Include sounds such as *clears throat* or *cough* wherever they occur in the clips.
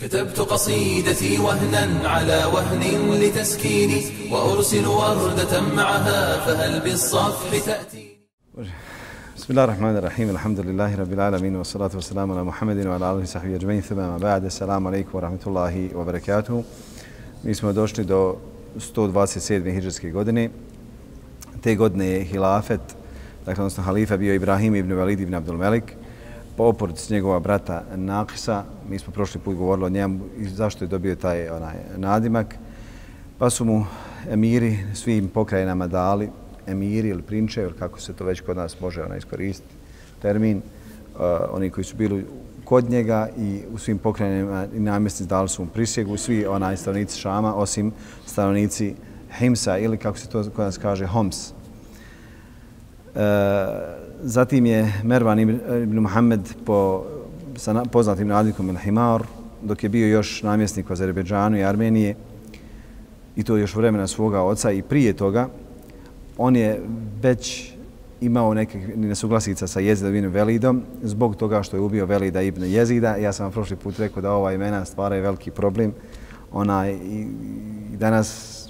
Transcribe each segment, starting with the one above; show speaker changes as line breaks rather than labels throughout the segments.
كتبت قصيدتي وهنا على وهن لتسكيني وأرسل وردة معها فهل بالصفح تأتي
بسم الله الرحمن الرحيم الحمد لله رب العالمين والصلاة والسلام على محمد وعلى آله وصحبه أجمعين ثم ما بعد السلام عليكم ورحمة الله وبركاته Mi smo došli do 127. hijđarske godine. Te godine je hilafet, dakle, odnosno halifa bio Ibrahim ibn Walid ibn Abdul Melik, po oporodici njegova brata Nakisa. Mi smo prošli put govorili o njemu i zašto je dobio taj onaj nadimak. Pa su mu emiri svim pokrajinama dali, emiri ili prinče, ili kako se to već kod nas može ona iskoristiti, termin, uh, oni koji su bili kod njega i u svim pokrajinama i namjesnici dali su mu prisjegu, svi onaj stanovnici Šama, osim stanovnici Himsa ili kako se to kod nas kaže Homs. Uh, Zatim je Mervan ibn Muhammed po sa poznatim nadnikom El Himar, dok je bio još namjesnik u Azerbejdžanu i Armenije, i to još vremena svoga oca i prije toga, on je već imao neke nesuglasica sa Jezidovim Velidom zbog toga što je ubio Velida ibn Jezida. Ja sam vam prošli put rekao da ova imena stvaraju veliki problem. Ona, i, i danas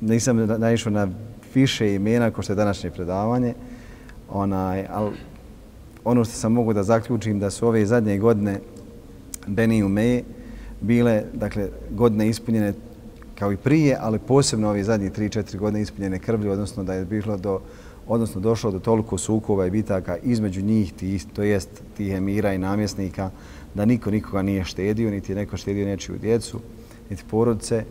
nisam naišao na više imena ko što je današnje predavanje onaj, al, ono što sam mogu da zaključim da su ove zadnje godine Beni Umeje bile dakle, godine ispunjene kao i prije, ali posebno ove zadnje 3-4 godine ispunjene krvlju, odnosno da je bilo do odnosno došlo do toliko sukova i bitaka između njih, tih, to jest tih emira i namjesnika, da niko nikoga nije štedio, niti je neko štedio nečiju djecu, niti porodice.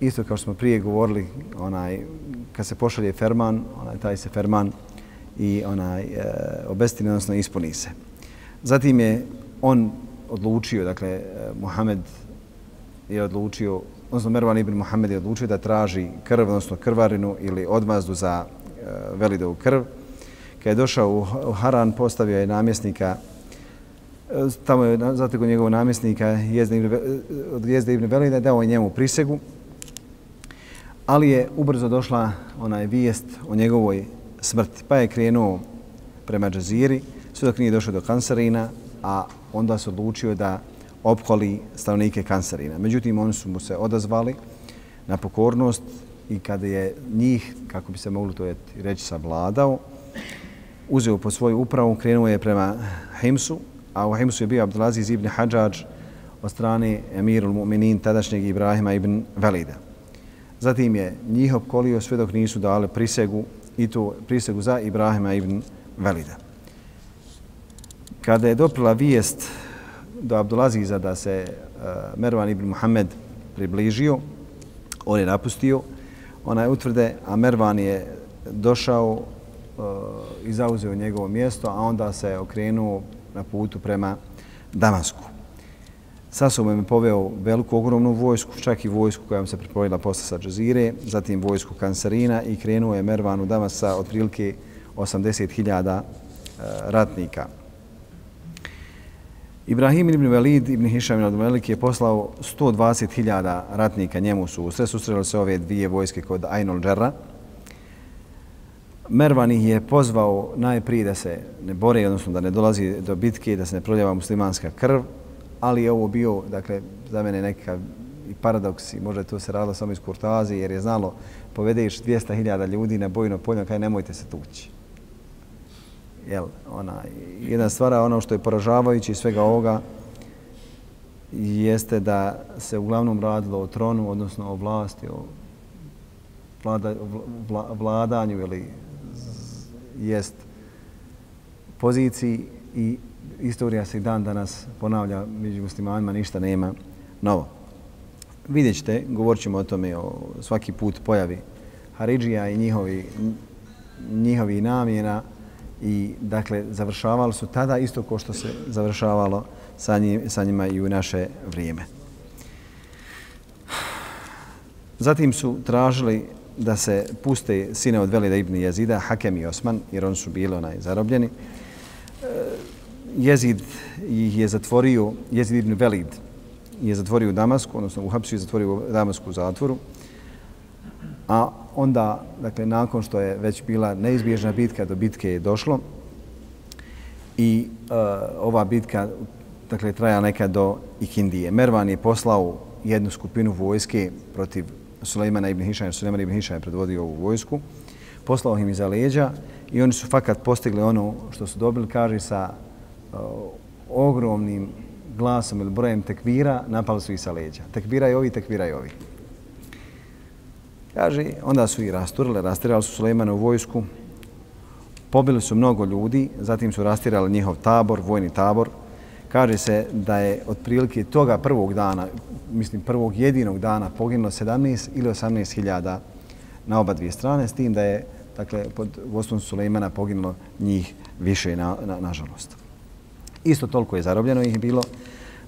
Isto kao što smo prije govorili, onaj, kad se pošalje ferman, onaj, taj se ferman i onaj e, obestini, odnosno ispuni se. Zatim je on odlučio, dakle, e, Muhammed je odlučio, odnosno Mervan ibn Muhammed je odlučio da traži krv, odnosno krvarinu ili odmazdu za e, velidovu krv. Kad je došao u, Haran, postavio je namjesnika, e, tamo je zatekao njegovog namjesnika Jezda ibn, e, od Jezda ibn Velida, dao je njemu prisegu, ali je ubrzo došla onaj vijest o njegovoj smrti. Pa je krenuo prema Džaziri, sve dok nije došao do Kansarina, a onda se odlučio da opkoli stanovnike Kansarina. Međutim, oni su mu se odazvali na pokornost i kada je njih, kako bi se moglo to reći, savladao, uzeo po svoju upravu, krenuo je prema Himsu, a u Himsu je bio Abdulaziz ibn Hadžađ od strane emirul mu'minin tadašnjeg Ibrahima ibn Velida. Zatim je njih opkolio sve dok nisu dali prisegu i tu prisegu za Ibrahima ibn Velida. Kada je doprila vijest do Abdulaziza da se e, Mervan ibn Muhammed približio, on je napustio, ona je utvrde, a Mervan je došao e, i zauzeo njegovo mjesto, a onda se okrenuo na putu prema Damasku. Sa sobom je poveo veliku, ogromnu vojsku, čak i vojsku koja se pripojila posle sa Džazire, zatim vojsku Kansarina i krenuo je Mervan u Damas sa otprilike 80.000 e, ratnika. Ibrahim ibn Velid ibn Hišam ibn Velik je poslao 120.000 ratnika njemu su sve susreli se ove dvije vojske kod Ainul Džerra. Mervan ih je pozvao najprije da se ne bore, odnosno da ne dolazi do bitke, da se ne proljeva muslimanska krv, ali je ovo bio, dakle, za mene nekakav i paradoks i možda to se radilo samo iz kurtaze jer je znalo povedeš 200.000 ljudi na bojno polje, kaj nemojte se tući. Jel, ona, jedna stvar, ono što je poražavajući svega ovoga, jeste da se uglavnom radilo o tronu, odnosno o vlasti, o vlada, vla, vladanju ili jest poziciji i istorija se dan danas ponavlja među muslimanima, ništa nema novo. Vidjet ćete, govorit ćemo o tome o svaki put pojavi Haridžija i njihovi, njihovi namjena i dakle završavalo su tada isto kao što se završavalo sa, njim, sa njima i u naše vrijeme. Zatim su tražili da se puste sine od Velida ibn Jezida, Hakem i Osman, jer oni su bili onaj zarobljeni. Jezid ih je zatvorio, Jezid ibn Velid je zatvorio u Damasku, odnosno uhapsio i zatvorio u Damasku u zatvoru. A onda, dakle, nakon što je već bila neizbježna bitka, do bitke je došlo. I uh, ova bitka dakle, traja neka do Ikindije. Mervan je poslao jednu skupinu vojske protiv Sulejmana ibn Hišaja. Sulejman ibn Hišaja je predvodio ovu vojsku. Poslao im iza leđa i oni su fakat postigli ono što su dobili, kaže, sa Uh, ogromnim glasom ili brojem tekvira, napali su ih sa leđa. Tekvira i ovi, tekvira i ovi. Kaže, onda su ih rasturile, rastirali su Sulejmana u vojsku, pobili su mnogo ljudi, zatim su rastirali njihov tabor, vojni tabor. Kaže se da je otprilike toga prvog dana, mislim prvog jedinog dana, poginulo 17 ili 18 hiljada na oba dvije strane, s tim da je dakle, pod vodstvom Sulejmana poginulo njih više, na, na, nažalost. Isto toliko je zarobljeno ih bilo.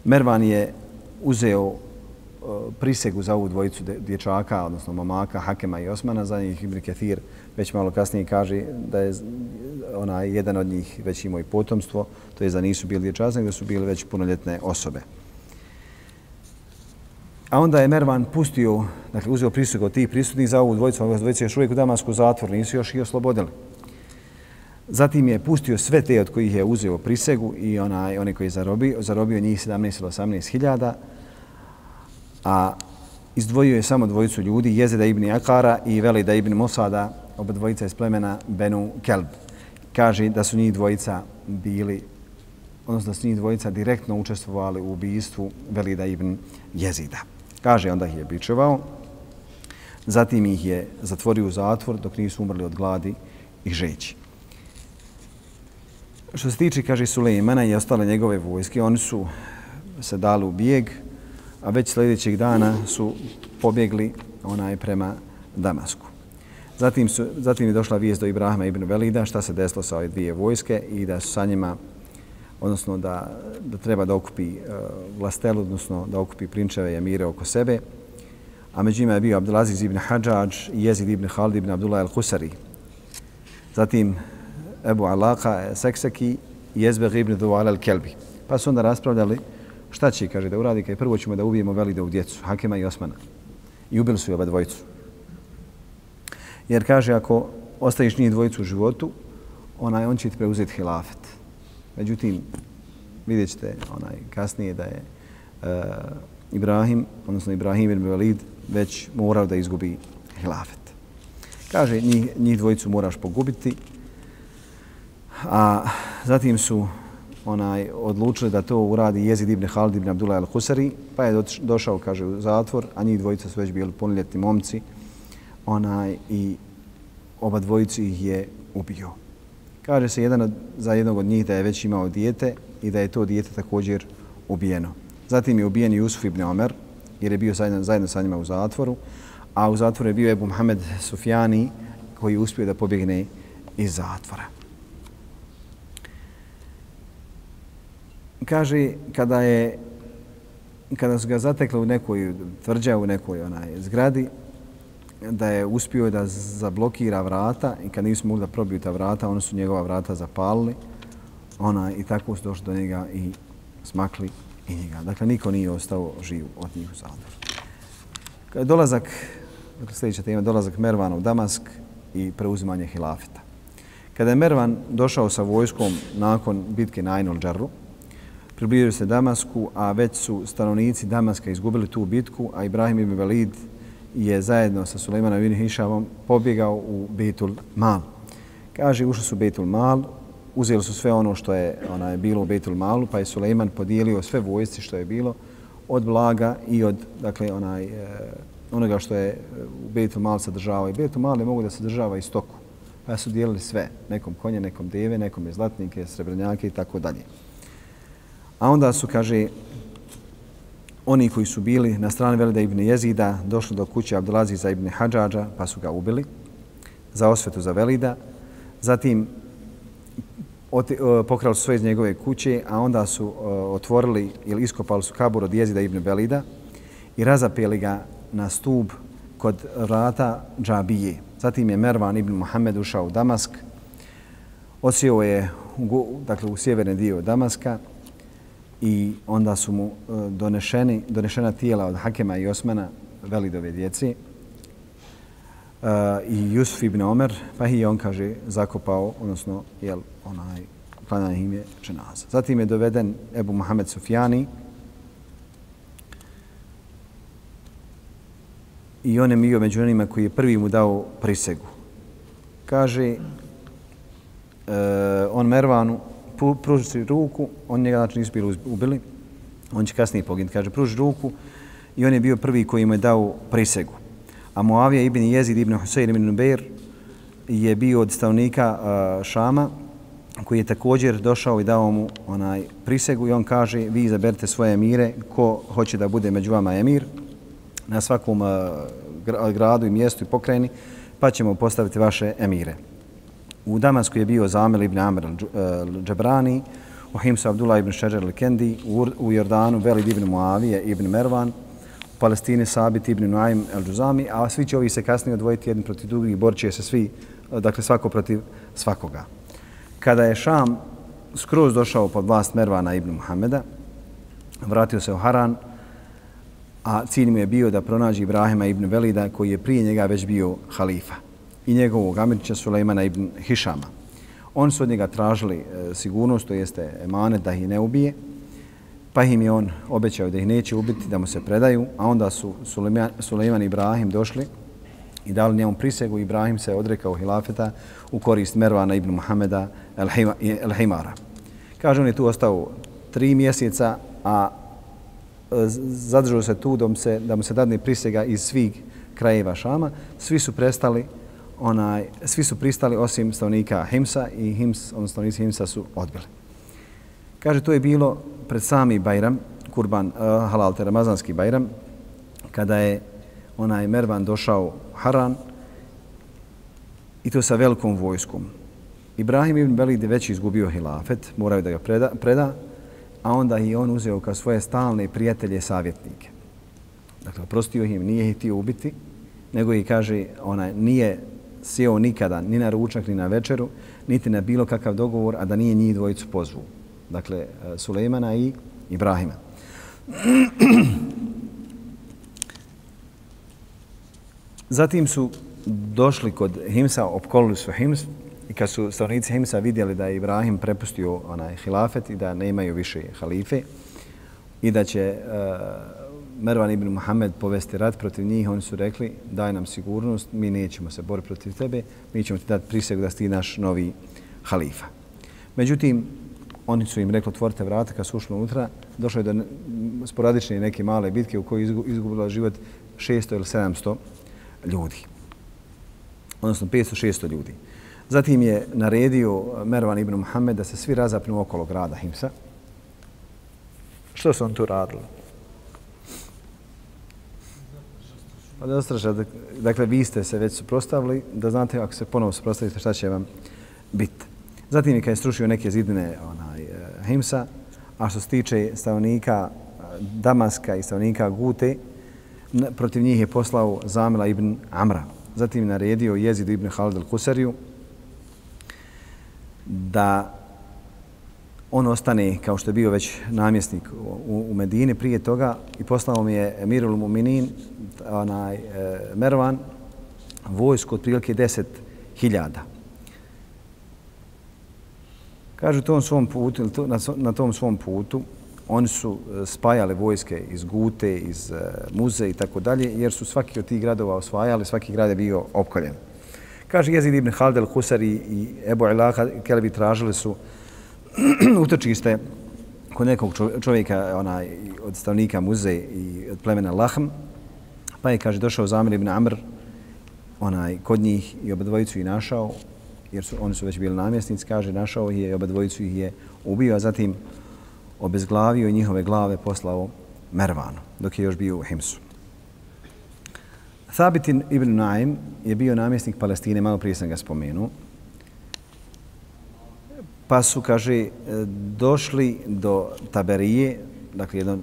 Mervan je uzeo e, prisegu za ovu dvojicu dječaka, odnosno momaka, Hakema i Osmana, za njih Ibn Kathir već malo kasnije kaže da je ona jedan od njih već imao i potomstvo, to je da nisu bili dječaci, nego su bili već punoljetne osobe. A onda je Mervan pustio, dakle uzeo prisegu od tih prisutnih za ovu dvojicu, ova dvojica još uvijek u Damasku zatvor, nisu još i oslobodili. Zatim je pustio sve te od kojih je uzeo prisegu i onaj, one koji je zarobio, zarobio njih 17 ili 18 hiljada, a izdvojio je samo dvojicu ljudi, Jezeda ibn Akara i Velida ibn Mosada, oba dvojica iz plemena Benu Kelb. Kaže da su njih dvojica bili, odnosno da su njih dvojica direktno učestvovali u ubijstvu Velida ibn Jezida. Kaže, onda ih je bičevao, zatim ih je zatvorio u zatvor dok nisu umrli od gladi i žeći. Što se tiče, kaže Sulejmana i ostale njegove vojske, oni su se dali u bijeg, a već sljedećeg dana su pobjegli onaj prema Damasku. Zatim, su, zatim je došla vijest do Ibrahima ibn Velida šta se desilo sa ove dvije vojske i da su sa njima, odnosno da, da treba da okupi uh, vlastelu, odnosno da okupi prinčeve i emire oko sebe. A među njima je bio Abdulaziz ibn Hadžađ i Jezid ibn Khalid ibn Abdullah al-Husari. Zatim Ebu Alaka Sekseki i Jezbeg ibn Duval al-Kelbi. Pa su onda raspravljali šta će, kaže, da uradi, kaj prvo ćemo da ubijemo Velidovu djecu, Hakema i Osmana. I ubili su i oba dvojicu. Jer kaže, ako ostaviš njih dvojicu u životu, onaj, on će ti preuzeti hilafet. Međutim, vidjet ćete onaj, kasnije da je e, Ibrahim, odnosno Ibrahim ibn Velid, već morao da izgubi hilafet. Kaže, njih, njih dvojicu moraš pogubiti, a zatim su onaj odlučili da to uradi Jezid ibn Halid ibn Abdullah al-Husari, pa je došao, kaže, u zatvor, a njih dvojica su već bili punoljetni momci, onaj, i oba dvojicu ih je ubio. Kaže se jedan od, za jednog od njih da je već imao dijete i da je to dijete također ubijeno. Zatim je ubijen Jusuf ibn Omer, jer je bio zajedno, zajedno sa njima u zatvoru, a u zatvoru je bio Ebu Mohamed Sufjani, koji je uspio da pobjegne iz zatvora. Kaže kada je kada su ga zatekli u nekoj tvrđavi, u nekoj onaj zgradi, da je uspio da zablokira vrata i kad nisu mogli da probiju ta vrata, oni su njegova vrata zapalili ona, i tako su došli do njega i smakli i njega. Dakle, niko nije ostao živ od njih u zatvoru. Dolazak, dakle, sljedeća tema, dolazak Mervana u Damask i preuzimanje hilafeta. Kada je Mervan došao sa vojskom nakon bitke na Ainul Džarru, približili se Damasku, a već su stanovnici Damaska izgubili tu bitku, a Ibrahim ibn Velid je zajedno sa Sulejmanom ibn Hišavom pobjegao u Betul Mal. Kaže, ušli su u Betul Mal, uzeli su sve ono što je ona je bilo u Betul Malu, pa je Sulejman podijelio sve vojsci što je bilo od blaga i od dakle onaj e, onoga što je e, u Betul Mal sadržavao. I Betul Mal je mogu da sadržava i stoku. Pa su dijelili sve, nekom konje, nekom deve, nekom je zlatnike, srebrnjake i tako dalje. A onda su, kaže, oni koji su bili na strani Velida ibn Jezida došli do kuće Abdulaziza ibn Hadžađa pa su ga ubili za osvetu za Velida. Zatim pokrali su sve iz njegove kuće, a onda su otvorili ili iskopali su kabur od Jezida ibn Velida i razapeli ga na stub kod vrata Džabije. Zatim je Mervan ibn Muhammed ušao u Damask, osio je u, dakle, u sjeverni dio Damaska, i onda su mu e, donešeni, donešena tijela od Hakema i Osmana, velidove djeci, uh, i Jusuf ibn Omer, pa i on, kaže, zakopao, odnosno, jel, onaj, klanjanje im je dženaza. Zatim je doveden Ebu Mohamed Sufjani i on je bio među onima koji je prvi mu dao prisegu. Kaže, uh, on Mervanu pruži ruku, on njega znači nisu bili ubili, on će kasnije poginuti. Kaže, pruži ruku i on je bio prvi koji mu je dao prisegu. A Muavija ibn Jezid ibn Husein ibn Nubeir je bio od stavnika uh, Šama, koji je također došao i dao mu onaj prisegu i on kaže vi izaberite svoje emire, ko hoće da bude među vama emir na svakom uh, gradu i mjestu i pokreni pa ćemo postaviti vaše emire. U Damasku je bio Zamil ibn Amr al-Džabrani, eh, u Himsu Abdullah ibn Šeđer al-Kendi, u Jordanu Velid ibn Muavije ibn Mervan, u Palestini Sabit ibn Nuaym al-Džuzami, a svi će ovi se kasnije odvojiti jedan protiv drugih, borit se svi, eh, dakle svako protiv svakoga. Kada je Šam skroz došao pod vlast Mervana ibn Muhameda, vratio se u Haran, a cilj mu je bio da pronađe Ibrahima ibn Velida, koji je prije njega već bio halifa i njegovog Amirića Sulejmana ibn Hišama. Oni su od njega tražili e, sigurnost, to jeste emanet da ih ne ubije, pa im je on obećao da ih neće ubiti, da mu se predaju, a onda su Sulejman i Ibrahim došli i dali njemu prisegu. Ibrahim se odrekao hilafeta u korist Mervana ibn Muhameda el-Himara. Kaže, on je tu ostao tri mjeseca, a e, zadržao se tu da mu se, da mu se dadne prisega iz svih krajeva Šama. Svi su prestali onaj, svi su pristali osim stavnika Himsa i Hims, odnosno stavnici Himsa su odbili. Kaže, to je bilo pred sami Bajram, kurban, uh, halal te ramazanski Bajram, kada je onaj Mervan došao u Haran i to sa velikom vojskom. Ibrahim ibn Belid je već izgubio hilafet, moraju da ga preda, preda, a onda i on uzeo kao svoje stalne prijatelje savjetnike. Dakle, oprostio im, nije ih htio ubiti, nego i kaže, ona nije sjeo nikada ni na ručak ni na večeru, niti na bilo kakav dogovor, a da nije njih dvojicu pozvu. Dakle, e, Sulejmana i Ibrahima. *clears throat* Zatim su došli kod Himsa, opkolili su Hims i kad su stavnici Himsa vidjeli da je Ibrahim prepustio onaj hilafet i da nemaju više halife i da će uh, Mervan ibn Muhammed povesti rat protiv njih, oni su rekli daj nam sigurnost, mi nećemo se boriti protiv tebe, mi ćemo ti dati prisegu da si naš novi halifa. Međutim, oni su im rekli otvorite vrata kad su ušli unutra, došlo je do sporadične neke male bitke u kojoj izgubila život 600 ili 700 ljudi. Odnosno 500-600 ljudi. Zatim je naredio uh, Mervan ibn Muhammed da se svi razapnu okolo grada Himsa.
Što su on tu radili?
Pa da ostraša, dakle, vi ste se već suprostavili, da znate ako se ponovo suprostavite šta će vam biti. Zatim je kad je strušio neke zidine onaj, e, Himsa, a što se tiče stavnika e, Damaska i stavnika Gute, protiv njih je poslao Zamila ibn Amra. Zatim je naredio Jezidu ibn Halid al-Kusariju da on ostane kao što je bio već namjesnik u, u Medini prije toga i poslao mi je Mirul Muminin, onaj, e, Mervan, vojsko otprilike 10.000. Kažu tom svom putu, na, na tom svom putu, oni su spajale spajali vojske iz Gute, iz e, Muze i tako dalje, jer su svaki od tih gradova osvajali, svaki grad je bio opkoljen. Kaže Jezid ibn Haldel, Husari i Ebu Ilaha, Kelebi tražili su *clears throat* utočište kod nekog čovjeka onaj, od stavnika muze i od plemena Lahm, pa je, kaže, došao Zamir ibn Amr onaj, kod njih i obadvojicu i našao, jer su, oni su već bili namjesnici, kaže, našao ih je i obadvojicu ih je ubio, a zatim obezglavio i njihove glave poslao Mervanu, dok je još bio u Himsu. Thabit ibn Naim je bio namjesnik Palestine, malo prije sam ga spomenuo, pa su, kaže, e, došli do Taberije, dakle jedno e,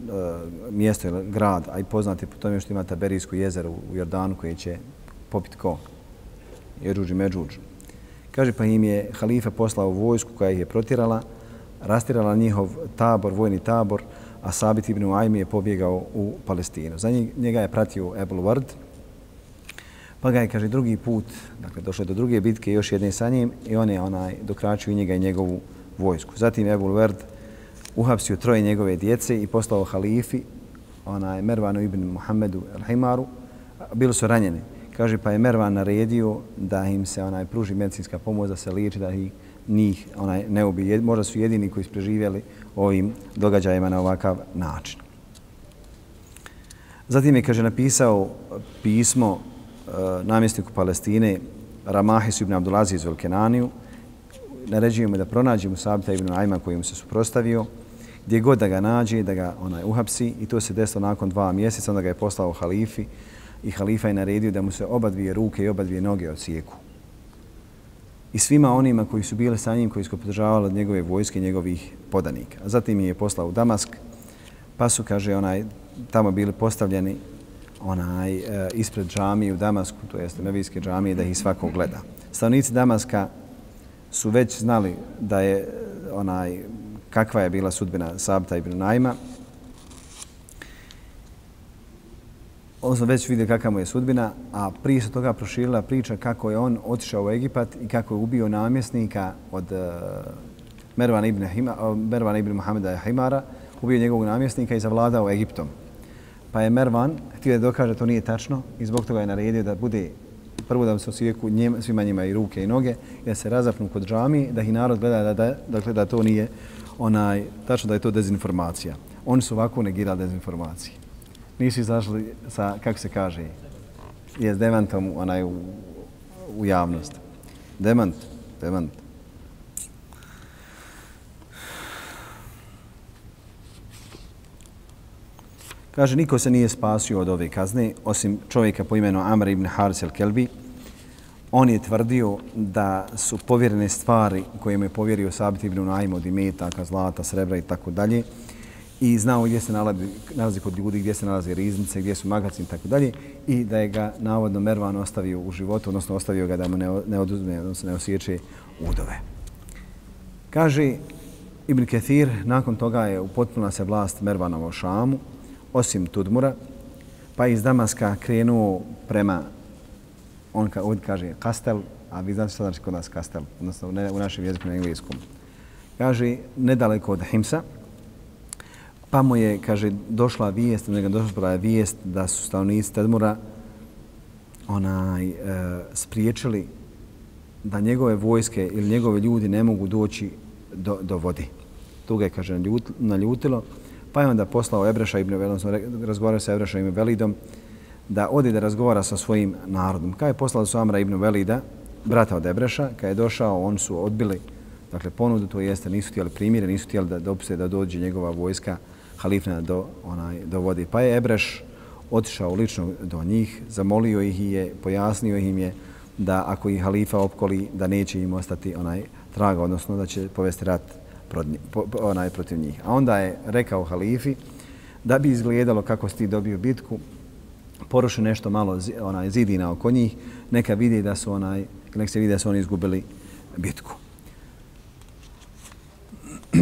mjesto ili grad, a i poznati po tome što ima Taberijsko jezero u Jordanu koje će popiti ko? Jeđuđ i Međuđ. Kaže, pa im je halifa poslao vojsku koja ih je protirala, rastirala njihov tabor, vojni tabor, a Sabit ibn Uajmi je pobjegao u Palestinu. Za njega je pratio Ebul Ward, Pa ga je, kaže, drugi put, dakle, došlo je do druge bitke, još jedne sa njim i on je onaj, dokračio njega i njegovu vojsku. Zatim je Ebul Verd uhapsio troje njegove djece i poslao halifi, onaj Mervanu ibn Muhammedu al-Himaru, bili su ranjeni. Kaže, pa je Mervan naredio da im se onaj pruži medicinska pomoć, da se liječi, da ih njih onaj ne ubije. Možda su jedini koji su preživjeli ovim događajima na ovakav način. Zatim je, kaže, napisao pismo Eh, namjesniku Palestine Ramahis ibn Abdulaziz Velkenaniju, Kenaniju. Naređujemo da pronađemo Sabita ibn Ajma koji mu se suprostavio. Gdje god da ga nađe, da ga onaj uhapsi i to se desilo nakon dva mjeseca, onda ga je poslao halifi i halifa je naredio da mu se oba dvije ruke i oba dvije noge ocijeku. I svima onima koji su bili sa njim, koji su podržavali od njegove vojske, i njegovih podanika. A zatim je poslao u Damask, pa su, kaže, onaj, tamo bili postavljeni onaj, e, ispred džamije u Damasku, to jeste Mevijske džamije, da ih svako gleda. Stavnici Damaska su već znali da je onaj kakva je bila sudbina Sabta ibn Najma. On smo već vidjeli kakva mu je sudbina, a prije se toga proširila priča kako je on otišao u Egipat i kako je ubio namjesnika od e, uh, Mervana ibn, Hima, uh, Mervana ibn Muhammeda Himara, ubio njegovog namjesnika i zavladao Egiptom. Pa je Mervan htio da dokaže to nije tačno i zbog toga je naredio da bude prvo da se osvijeku njima, svima njima i ruke i noge i da se razapnu kod džami, da ih narod gleda da, da, dakle, da to nije onaj, tačno da je to dezinformacija. Oni su ovako negirali dezinformacije. Nisu izašli sa, kako se kaže, je s demantom onaj, u, u javnost. Demant, demant. Kaže, niko se nije spasio od ove kazne, osim čovjeka po imenu Amr ibn Haris el-Kelbi. On je tvrdio da su povjerene stvari koje mu je povjerio Sabit ibn Naim od imetaka, zlata, srebra i tako dalje. I znao gdje se nalazi, nalazi kod ljudi, gdje se nalazi riznice, gdje su magacin i tako dalje. I da je ga navodno Mervan ostavio u životu, odnosno ostavio ga da mu ne, ne oduzme, odnosno ne osjeće udove. Kaže Ibn Kathir, nakon toga je upotpunila se vlast Mervanova u Šamu, osim Tudmura, pa iz Damaska krenuo prema, on ka, ovdje kaže Kastel, a vi znate što znači kod nas Kastel, odnosno ne, u našem jeziku na engleskom. Kaže, nedaleko od Himsa, pa mu je, kaže, došla vijest, njega došla vijest da su stavnici Tudmura onaj, e, spriječili da njegove vojske ili njegove ljudi ne mogu doći do, do vode. Tu ga je, kaže, naljutilo. Pa je onda poslao Ebreša ibn odnosno razgovarao sa Ebrešom ibn Velidom, da ode da razgovara sa svojim narodom. Kada je poslao su Amra ibn Velida, brata od Ebreša, kada je došao, on su odbili dakle, ponudu, to jeste, nisu htjeli primire, nisu htjeli da dopuse da dođe njegova vojska halifna do, onaj, do vode. Pa je Ebreš otišao lično do njih, zamolio ih i je, pojasnio im je da ako ih halifa opkoli, da neće im ostati onaj traga, odnosno da će povesti rat onaj protiv njih. A onda je rekao halifi da bi izgledalo kako si ti dobio bitku, poruši nešto malo onaj zidina oko njih, neka vidi da su onaj, nek se vidi da su oni izgubili bitku. *clears throat*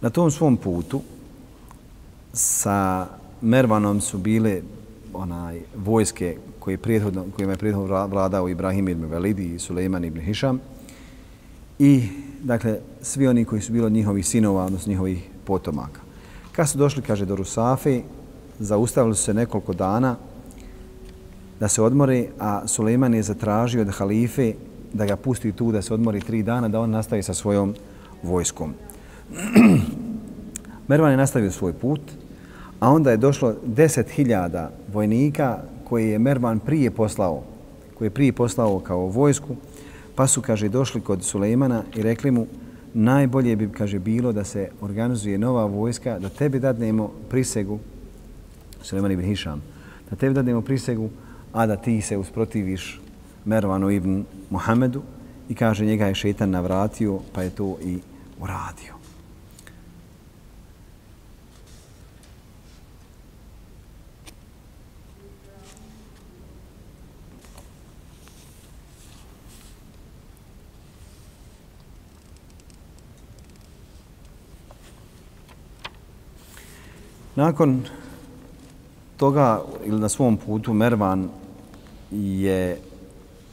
Na tom svom putu sa Mervanom su bile onaj vojske koji prethodno, kojima je prethodno vladao Ibrahim ibn Velidi i Suleiman ibn Hišam. I, dakle, svi oni koji su bili njihovih sinova, odnosno njihovih potomaka. Kad su došli, kaže, do Rusafe, zaustavili su se nekoliko dana da se odmori, a Suleiman je zatražio od halife da ga pusti tu da se odmori tri dana, da on nastavi sa svojom vojskom. *clears throat* Mervan je nastavio svoj put, a onda je došlo deset hiljada vojnika koje je Mervan prije poslao, koje je prije poslao kao vojsku, pa su, kaže, došli kod Sulejmana i rekli mu najbolje bi, kaže, bilo da se organizuje nova vojska, da tebi dadnemo prisegu, Sulejman ibn Hišam, da tebi dadnemo prisegu, a da ti se usprotiviš Mervanu ibn Muhammedu i kaže, njega je šetan navratio, pa je to i uradio. Nakon toga ili na svom putu Mervan je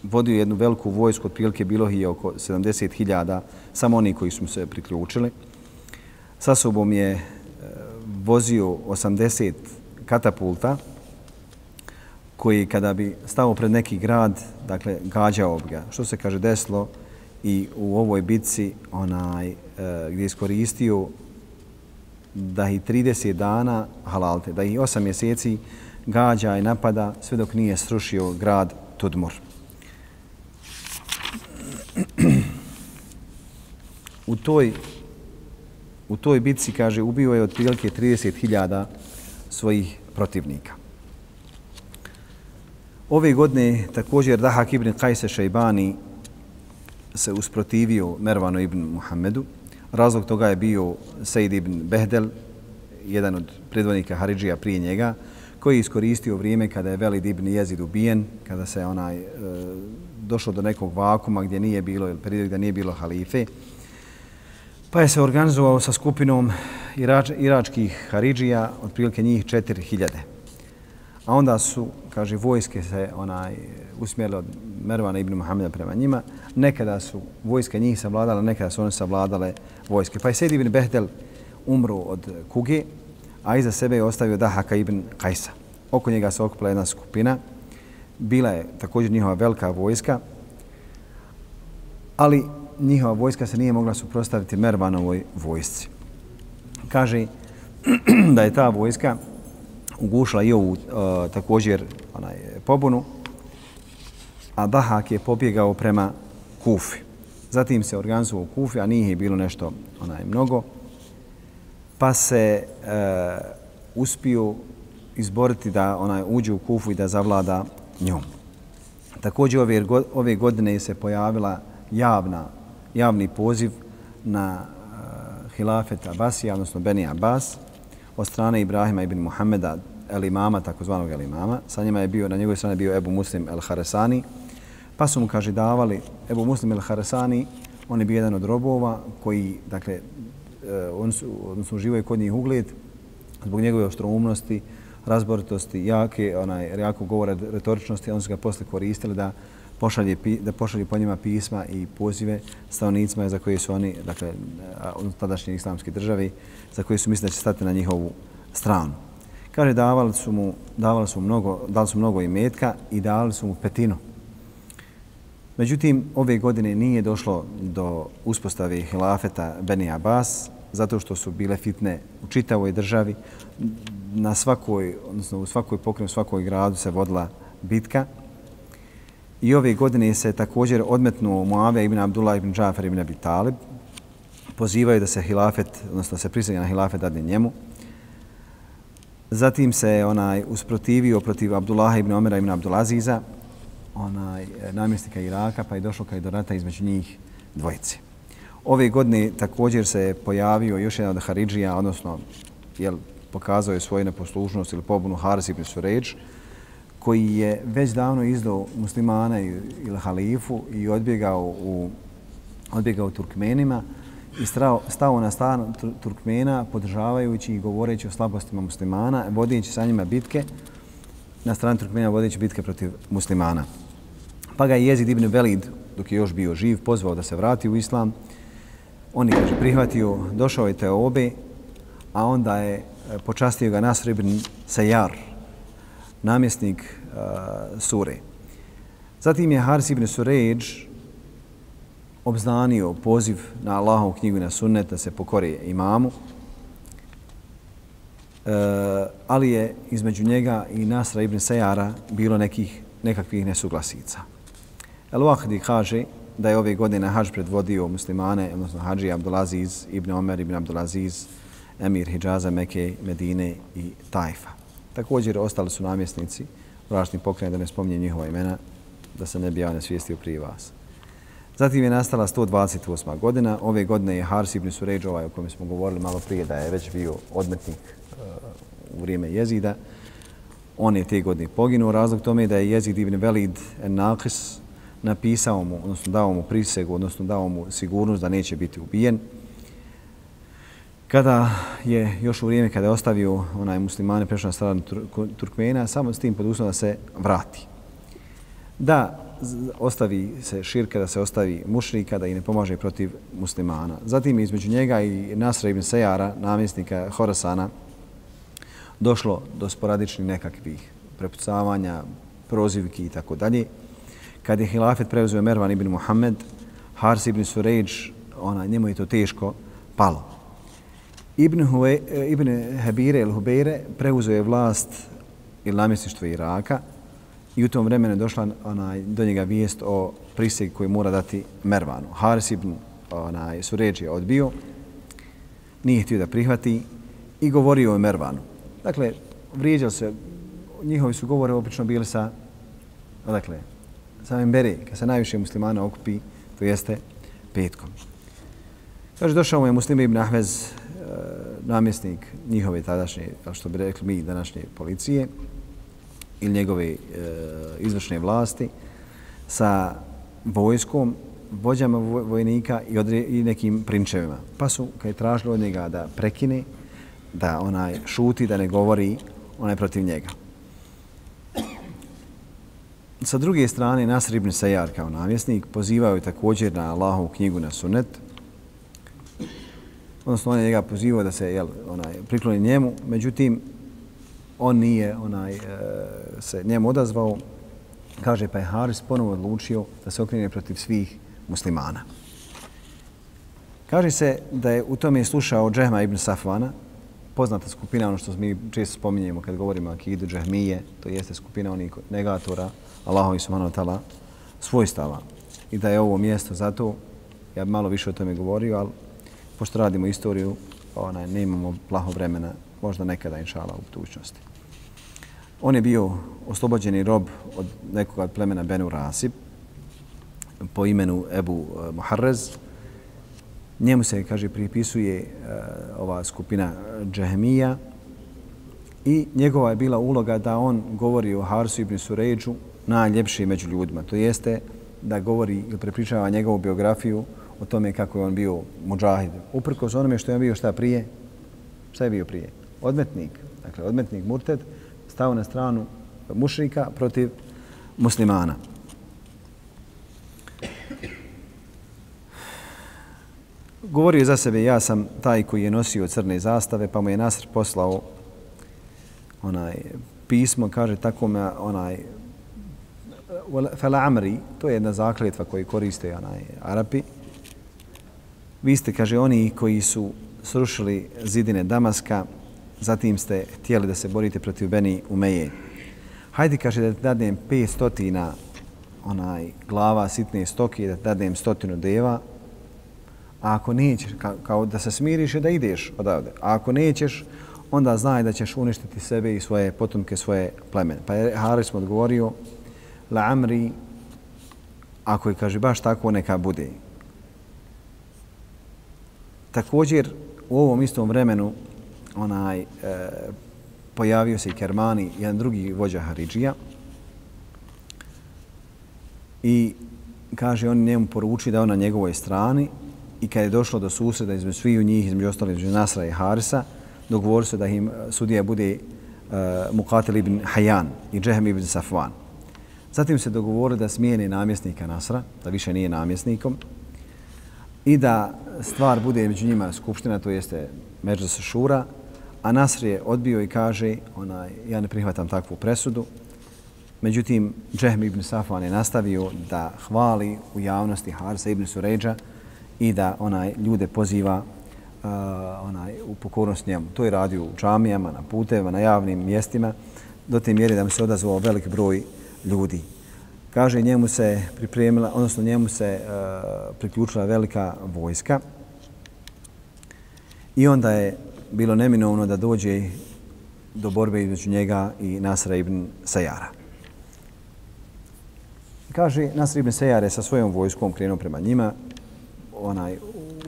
vodio jednu veliku vojsku, otprilike bilo je oko 70.000, samo oni koji su se priključili. Sa sobom je e, vozio 80 katapulta, koji kada bi stao pred neki grad, dakle, gađao bi ga. Što se kaže deslo i u ovoj bitci onaj, e, gdje je iskoristio da i 30 dana halalte, da i 8 mjeseci gađa i napada sve dok nije srušio grad Tudmor. u toj u toj bitci, kaže, ubio je otprilike 30.000 svojih protivnika. Ove godine također Dahak ibn Kajse Šajbani se usprotivio Mervanu ibn Muhammedu. Razlog toga je bio Sejid ibn Behdel, jedan od predvodnika Haridžija prije njega, koji je iskoristio vrijeme kada je Velid ibn Jezid ubijen, kada se onaj e, došlo do nekog vakuma gdje nije bilo, ili period gdje nije bilo halife, pa je se organizovao sa skupinom irač, iračkih Haridžija, otprilike njih 4000. A onda su, kaže, vojske se onaj usmjerile od Mervana ibn Muhammeda prema njima. Nekada su vojske njih savladale, nekada su one savladale vojske. Pa je Sejid ibn Behdel umro od kuge, a iza sebe je ostavio Dahaka ibn Kajsa. Oko njega se okupila jedna skupina. Bila je također njihova velika vojska, ali njihova vojska se nije mogla suprostaviti Mervanovoj vojsci. Kaže *clears throat* da je ta vojska ugušla i ovu uh, također onaj, pobunu, a Dahak je pobjegao prema Kufi. Zatim se organizovao u Kufi, a nije bilo nešto onaj mnogo, pa se e, uspio izboriti da onaj uđe u Kufu i da zavlada njom. Također ove, ove godine se pojavila javna, javni poziv na e, hilafet Abasija, odnosno Beni Abbas, od strane Ibrahima ibn Muhammeda, el imama, takozvanog el imama. Sa njima je bio, na njegovoj strani bio Ebu Muslim el Haresani. Pa su mu, kaže, davali Ebu Muslim el Haresani, on je bio jedan od robova koji, dakle, eh, on su, odnosno uživaju kod njih ugled zbog njegove oštroumnosti, razboritosti, jake, onaj, jako govore retoričnosti, on su ga posle koristili da pošalje, da pošalje po njima pisma i pozive stanovnicima za koje su oni, dakle, od tadašnje islamske države, za koje su mislili da će stati na njihovu stranu. Kaže, davali su mu, davali su mnogo, dali su mnogo imetka i dali su mu petinu. Međutim, ove godine nije došlo do uspostave hilafeta Beni Abbas, zato što su bile fitne u čitavoj državi. Na svakoj, odnosno u svakoj pokrenu, u svakoj gradu se vodila bitka. I ove godine se također odmetnuo Muave ibn Abdullah ibn Džafer ibn Abi Talib. Pozivaju da se hilafet, odnosno da se prisegna na hilafet dadne njemu. Zatim se onaj usprotivio protiv Abdullaha ibn Omera ibn Abdulaziza, onaj namjesnika Iraka, pa je došlo kaj do rata između njih dvojice. Ove godine također se pojavio još jedan od Haridžija, odnosno jel, pokazao je svoju neposlušnost ili pobunu Haris ibn Suređ, koji je već davno izdao muslimana ili halifu i odbjegao u, odbjegao Turkmenima i strao, stao na stan Turkmena podržavajući i govoreći o slabostima muslimana, vodijeći sa njima bitke, na strani Turkmena vodijeći bitke protiv muslimana. Pa ga je Jezid ibn Velid, dok je još bio živ, pozvao da se vrati u islam. On je kaže, prihvatio, došao je te obe, a onda je e, počastio ga Nasr ibn Sejar, namjesnik uh, Sure. Zatim je Haris ibn Surejdž obznanio poziv na Allahovu knjigu i na sunnet da se pokori imamu, e, ali je između njega i Nasra ibn Sejara bilo nekih, nekakvih nesuglasica. El Wahdi kaže da je ove godine hađ predvodio muslimane, odnosno hađi Abdulaziz ibn Omer ibn Abdulaziz, emir Hidžaza, Meke, Medine i Tajfa. Također ostali su namjesnici u različitim da ne spominjem njihova imena, da se ne bi ja nesvijestio prije vas. Zatim je nastala 128. godina. Ove godine je Hars ibn Suređ, ovaj o kojem smo govorili malo prije, da je već bio odmetnik uh, u vrijeme jezida. On je te godine poginuo. Razlog tome je da je jezid ibn Velid Naqis napisao mu, odnosno dao mu prisegu, odnosno dao mu sigurnost da neće biti ubijen. Kada je još u vrijeme kada je ostavio onaj muslimane prešao na stranu Turkmena, samo s tim pod da se vrati. Da ostavi se širka, da se ostavi mušrika, da i ne pomaže protiv muslimana. Zatim između njega i Nasra ibn Sejara, namjesnika Horasana, došlo do sporadičnih nekakvih prepucavanja, prozivki i tako dalje. Kad je hilafet preuzeo Mervan ibn Muhammed, Hars ibn Surejđ, ona, njemu je to teško palo. Ibn, Huve, eh, ibn Habire ili Hubeire preuzeo je vlast ili namjesništvo Iraka i u tom vremenu je došla onaj, do njega vijest o prisegi koju mora dati Mervanu. Haris ibn onaj, Suređ je odbio, nije htio da prihvati i govorio je Mervanu. Dakle, vrijeđao se, njihovi su govore obično bili sa, dakle, sa Emberi, kad se najviše muslimana okupi, to jeste petkom. Kaže, došao mu je muslim ibn Ahvez, namjesnik njihove tadašnje, što bi rekli mi, današnje policije ili njegove e, izvršne vlasti sa vojskom, vođama vojnika i, odre, i nekim prinčevima. Pa su, kad je tražili od njega da prekine, da onaj šuti, da ne govori onaj protiv njega. Sa druge strane, Nasr ibn Sajar kao namjesnik pozivao je također na Allahovu knjigu na sunet, odnosno on je njega pozivao da se jel, onaj, prikloni njemu, međutim, on nije onaj, e, se njemu odazvao, kaže pa je Haris ponovo odlučio da se okrene protiv svih muslimana. Kaže se da je u tome slušao Džehma ibn Safvana, poznata skupina, ono što mi često spominjemo kad govorimo o akidu Džehmije, to jeste skupina onih negatora Allahovi subhanahu ta'ala svojstava. I da je ovo mjesto zato, ja bi malo više o tome govorio, ali pošto radimo istoriju, onaj, ne imamo plaho vremena, možda nekada, inšala, u budućnosti. On je bio oslobođeni rob od nekoga od plemena Benu Rasib po imenu Ebu eh, Muharrez. Njemu se, kaže, pripisuje eh, ova skupina eh, Džehemija i njegova je bila uloga da on govori o Harsu ibn Suređu najljepši među ljudima. To jeste da govori ili prepričava njegovu biografiju o tome kako je on bio muđahid. Uprkos onome što je on bio šta prije, šta je bio prije? Odmetnik. Dakle, odmetnik murted stao na stranu mušrika protiv muslimana. Govorio za sebe, ja sam taj koji je nosio crne zastave, pa mu je Nasr poslao onaj pismo, kaže tako me onaj Fela Amri, to je jedna zakljetva koju koriste onaj Arapi. Vi ste, kaže, oni koji su srušili zidine Damaska, zatim ste htjeli da se borite protiv Beni Umeje. Hajde, kaže, da ti dadnem 500 onaj glava sitne stoke da ti dadnem stotinu deva, a ako nećeš, kao, kao da se smiriš i da ideš odavde, a ako nećeš, onda znaj da ćeš uništiti sebe i svoje potomke, svoje plemene. Pa je Haris mu odgovorio, la amri, ako je, kaže, baš tako, neka bude. Također, u ovom istom vremenu, onaj, e, pojavio se i Kermani, jedan drugi vođa Haridžija, i kaže, on njemu poruči da on na njegovoj strani i kad je došlo do susreda između sviju njih, između ostalih između Nasra i Harisa, dogovorio se da im e, sudija bude e, Muqatil ibn Hayyan i Džehem ibn Safvan. Zatim se dogovorili da smijene namjesnika Nasra, da više nije namjesnikom, i da stvar bude među njima skupština, to jeste Međus Šura, a Nasr je odbio i kaže, onaj, ja ne prihvatam takvu presudu. Međutim, Džehm ibn Safvan je nastavio da hvali u javnosti Harsa ibn Suređa i da onaj ljude poziva uh, onaj, u pokornost njemu. To je radio u džamijama, na putevima, na javnim mjestima, do te mjere da mu se odazvao velik broj ljudi. Kaže, njemu se pripremila, odnosno njemu se uh, priključila velika vojska i onda je bilo neminovno da dođe do borbe između njega i Nasra ibn Sajara. Kaže, Nasr ibn Sajar je sa svojom vojskom krenuo prema njima, onaj,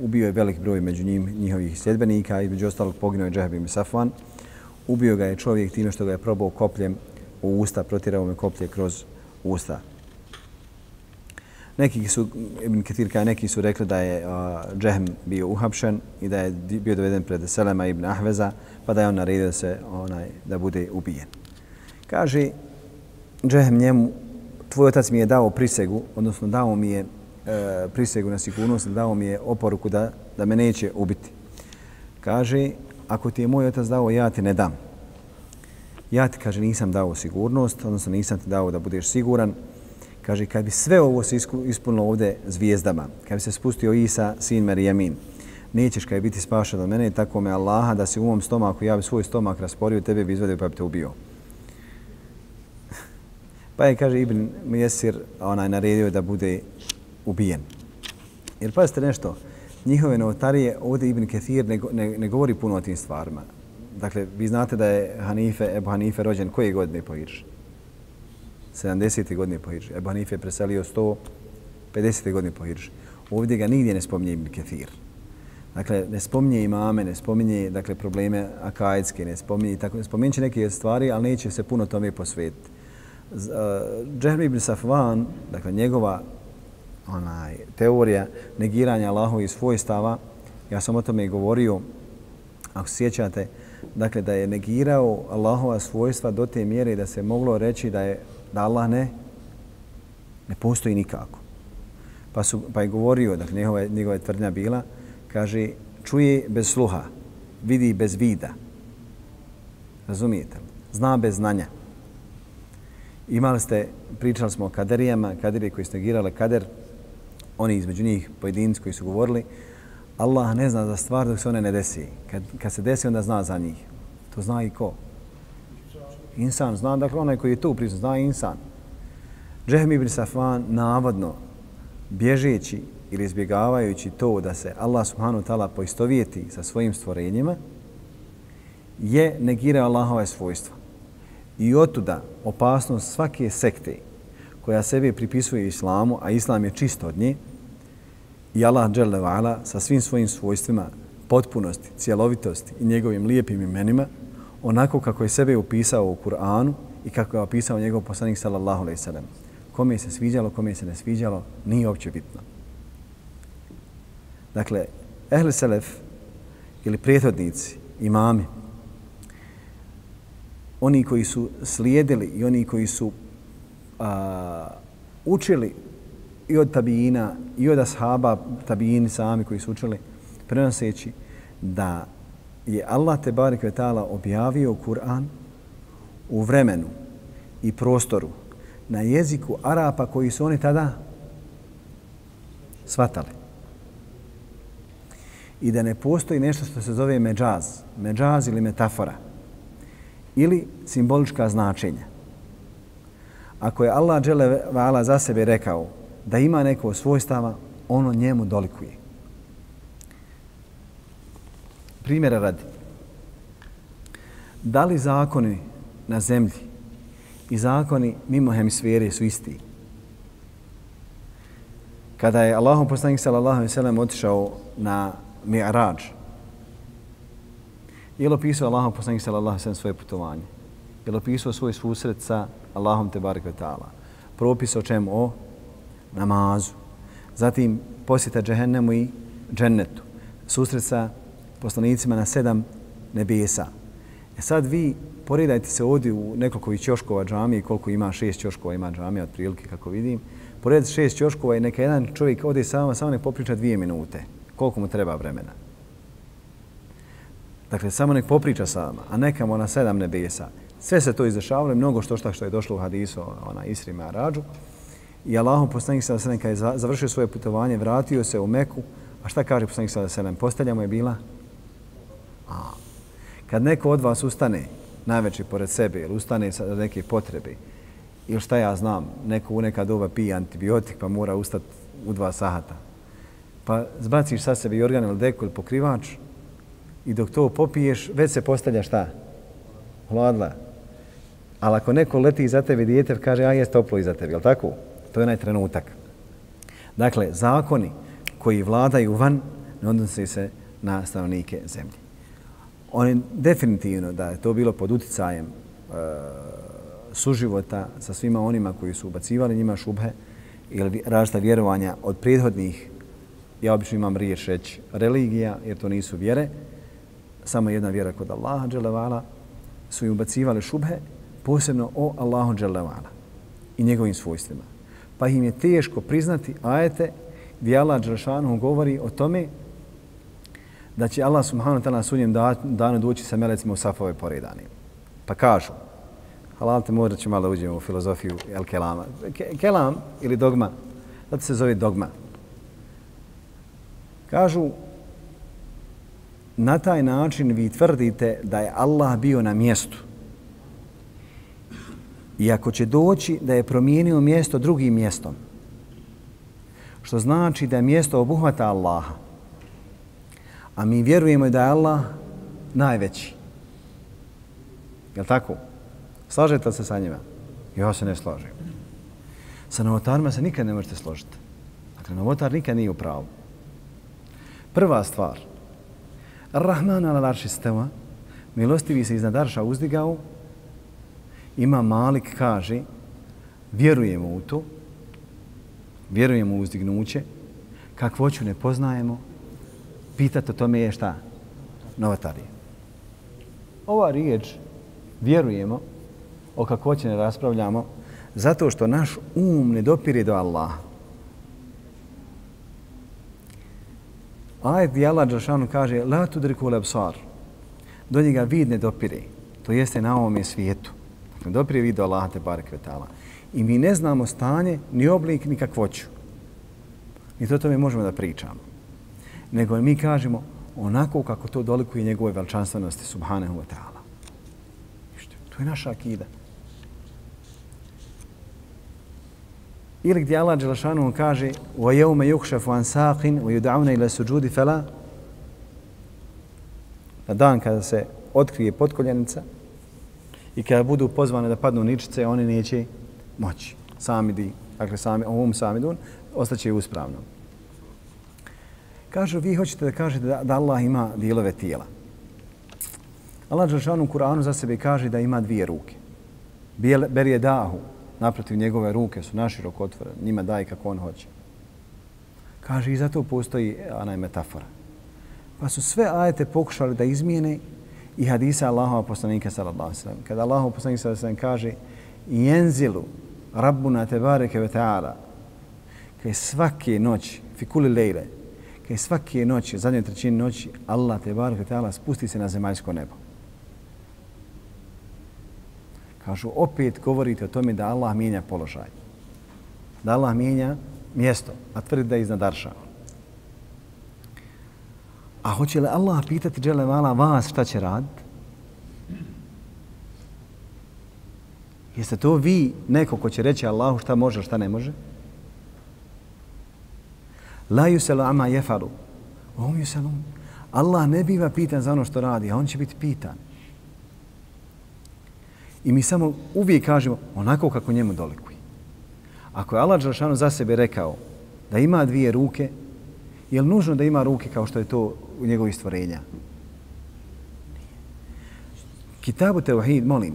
ubio je velik broj među njim, njihovih sljedbenika, između ostalog poginuo je Džahab ibn Safvan. Ubio ga je čovjek time što ga je probao kopljem u usta, protirao me koplje kroz usta. Neki su, Ibn Ketir kaže, neki su rekli da je uh, Džehm bio uhapšen i da je bio doveden pred Selema ibn Ahveza, pa da je on naredio da se onaj da bude ubijen. Kaže Džehm njemu, tvoj otac mi je dao prisegu, odnosno dao mi je e, prisegu na sigurnost, dao mi je oporuku da, da me neće ubiti. Kaže, ako ti je moj otac dao, ja ti ne dam. Ja ti, kaže, nisam dao sigurnost, odnosno nisam ti dao da budeš siguran. Kaže, kad bi sve ovo se ispunilo ovdje zvijezdama, kad bi se spustio Isa, sin Marijamin, nećeš kaj biti spašan od mene, i tako me Allaha da si u mom stomaku, ja bi svoj stomak rasporio, tebe bi izvadio pa bi te ubio. *laughs* Pa je, kaže Ibn Mjesir, onaj naredio da bude ubijen. Jer pazite nešto, njihove novotarije, ovdje Ibn Kathir ne, ne, ne govori puno o tim stvarima. Dakle, vi znate da je Hanife, Ebu Hanife rođen koje godine po Irši? 70. godine po Hirži. Ebu Hanife je preselio 150. godine po Hirži. Ovdje ga nigdje ne spominje Ibn Kathir. Dakle, ne spominje imame, ne spominje dakle, probleme akajdske, ne spominje, tako, spominje neke stvari, ali neće se puno tome posvetiti. Džehmi ibn Safvan, dakle, njegova onaj, teorija negiranja Allahovi svojstava, ja sam o tome i govorio, ako sjećate, dakle, da je negirao Allahova svojstva do te mjere da se moglo reći da je da Allah ne, ne postoji nikako. Pa, su, pa je govorio, dakle, njegova, njegova tvrdnja bila, kaže, čuje bez sluha, vidi bez vida. Razumijete? Zna bez znanja. Imali ste, pričali smo o kaderijama, kaderije koji su negirali kader, oni između njih, pojedinci koji su govorili, Allah ne zna za stvar dok se one ne desi. Kad, kad se desi, onda zna za njih. To zna i ko? Insan zna, dakle onaj koji je tu prisutno, zna insan. Džehm ibn Safvan navodno bježeći ili izbjegavajući to da se Allah subhanahu ta'ala poistovijeti sa svojim stvorenjima, je negirao Allahove svojstva. I otuda opasnost svake sekte koja sebe pripisuje islamu, a islam je čist od nje, i Allah dželle sa svim svojim svojstvima, potpunosti, cjelovitosti i njegovim lijepim imenima, onako kako je sebe upisao u Kur'anu i kako je opisao njegov poslanik sallallahu alejhi ve sellem. Kome se sviđalo, kome se ne sviđalo, nije uopće bitno. Dakle, ehli selef ili prethodnici, imami, oni koji su slijedili i oni koji su a, učili i od tabijina i od ashaba tabijini sami koji su učili, prenoseći da je Allah te barik vetala objavio Kur'an u vremenu i prostoru na jeziku Arapa koji su oni tada svatali. I da ne postoji nešto što se zove međaz, međaz ili metafora ili simbolička značenja. Ako je Allah džele vala za sebe rekao da ima neko svojstava, ono njemu dolikuje. Primjera radi. Da li zakoni na zemlji i zakoni mimo hemisfere su isti? Kada je Allahom poslanik sallallahu alejhi ve sellem otišao na Mi'raj, je li opisao Allahom poslanik sallallahu alejhi ve sellem svoje putovanje? Je li opisao svoj susret sa Allahom te barek ta'ala? Propis o čemu? O namazu. Zatim posjeta džehennemu i džennetu. Susret sa poslanicima na sedam nebesa. E sad vi poredajte se ovdje u nekoliko i ćoškova džamije, koliko ima šest ćoškova ima džamija otprilike kako vidim. Poredajte šest ćoškova i neka jedan čovjek ode samo, samo nek popriča dvije minute. Koliko mu treba vremena. Dakle, samo nek popriča sama, a nekamo na sedam nebesa. Sve se to izdešavalo, mnogo što šta što je došlo u hadisu, ona Isrima Rađu. I Allah poslanik sada sedem, kada je završio svoje putovanje, vratio se u Meku, a šta kaže poslanik sada sedem? Postelja mu je bila? A, kad neko od vas ustane najveći pored sebe ili ustane sa neke potrebe ili šta ja znam, neko u neka doba pije antibiotik pa mora ustati u dva sahata. Pa zbaciš sa sebe organ ili deku ili pokrivač i dok to popiješ, već se postavlja šta? Hladla. Ali ako neko leti iza tebe dijete, kaže, a jest toplo iza tebe, je tako? To je onaj trenutak. Dakle, zakoni koji vladaju van ne odnose se na stanovnike zemlje. On je definitivno da je to bilo pod uticajem e, suživota sa svima onima koji su ubacivali njima šubhe ili različita vjerovanja od prethodnih, ja obično imam riječ reći, religija, jer to nisu vjere, samo jedna vjera kod Allaha, dželevala, su im ubacivali šubhe, posebno o Allahu dželevala. i njegovim svojstvima. Pa im je teško priznati ajete gdje Allah Đelešanu govori o tome da će Allah subhanahu wa ta'ala na sudnjem danu doći sa melecima u safove poredani. Pa kažu, halal te možda ću malo uđemo u filozofiju el kelama. Ke, kelam ili dogma, zato se zove dogma. Kažu, na taj način vi tvrdite da je Allah bio na mjestu. I ako će doći da je promijenio mjesto drugim mjestom, što znači da je mjesto obuhvata Allaha, a mi vjerujemo da je Allah najveći. Je li tako? Slažete se sa njima? Ja se ne slažem. Sa novotarima se nikad ne možete složiti. Dakle, novotar nikad nije u pravu. Prva stvar. Ar-Rahman ala larši steva, milostivi se iznad Arša uzdigao, ima Malik kaže, vjerujemo u to, vjerujemo u uzdignuće, kakvoću ne poznajemo, pitati o tome je šta? Novotarije. Ova riječ, vjerujemo, o kakvoći ne raspravljamo, zato što naš um ne dopire do Allaha. Ajet gdje Allah kaže La tudriku lebsar. Do njega vid ne dopire. To jeste na ovome svijetu. Dakle, dopire vid do Allaha te barek vetala. I mi ne znamo stanje, ni oblik, ni kakvoću. I to tome možemo da pričamo Nego mi kažemo onako kako to dolikuje njegove veličanstvenosti subhanahu wa ta'ala. To je naša akida. Ili gdje Allah Đelešanu kaže وَيَوْمَ يُخْشَفُ عَنْ سَاقٍ وَيُدَعُونَ إِلَى سُجُودِ فَلَا Na dan kada se otkrije potkoljenica i kada budu pozvane da padnu ničice, oni neće moći. Samidi, dakle sami, ovom samidun, ostaće uspravno. Kažu, vi hoćete da kažete da, da Allah ima dijelove tijela. Allah Đelšanu u Kur'anu za sebe kaže da ima dvije ruke. Ber je dahu, naprotiv njegove ruke su naširoko otvorene, njima daj kako on hoće. Kaže, i zato postoji e, ona metafora. Pa su sve ajete pokušali da izmijene i hadisa Allahova poslanika sallallahu sallam. Kada Allahov poslanik sallallahu sallam kaže jenzilu rabbuna tebareke ve ta'ala kaj svake noći, fikuli lejle, kaj svake noći, zadnje trećine noći, Allah tebareke ve ta'ala spusti se na zemaljsko nebo. Kažu, opet govorite o tome da Allah mijenja položaj. Da Allah mijenja mjesto, a tvrdi da je iznad Arša. A hoće li Allah pitati Đele Vala vas šta će raditi? Jeste to vi neko ko će reći Allahu šta može, šta ne može? La yuselu ama jefalu. Om yuselu. Allah ne biva pitan za ono što radi, a on će biti pitan. I mi samo uvijek kažemo onako kako njemu dolikuje. Ako je Allah Đelšanu za sebe rekao da ima dvije ruke, je li nužno da ima ruke kao što je to u njegovih stvorenja? Kitabu Tevahid, molim.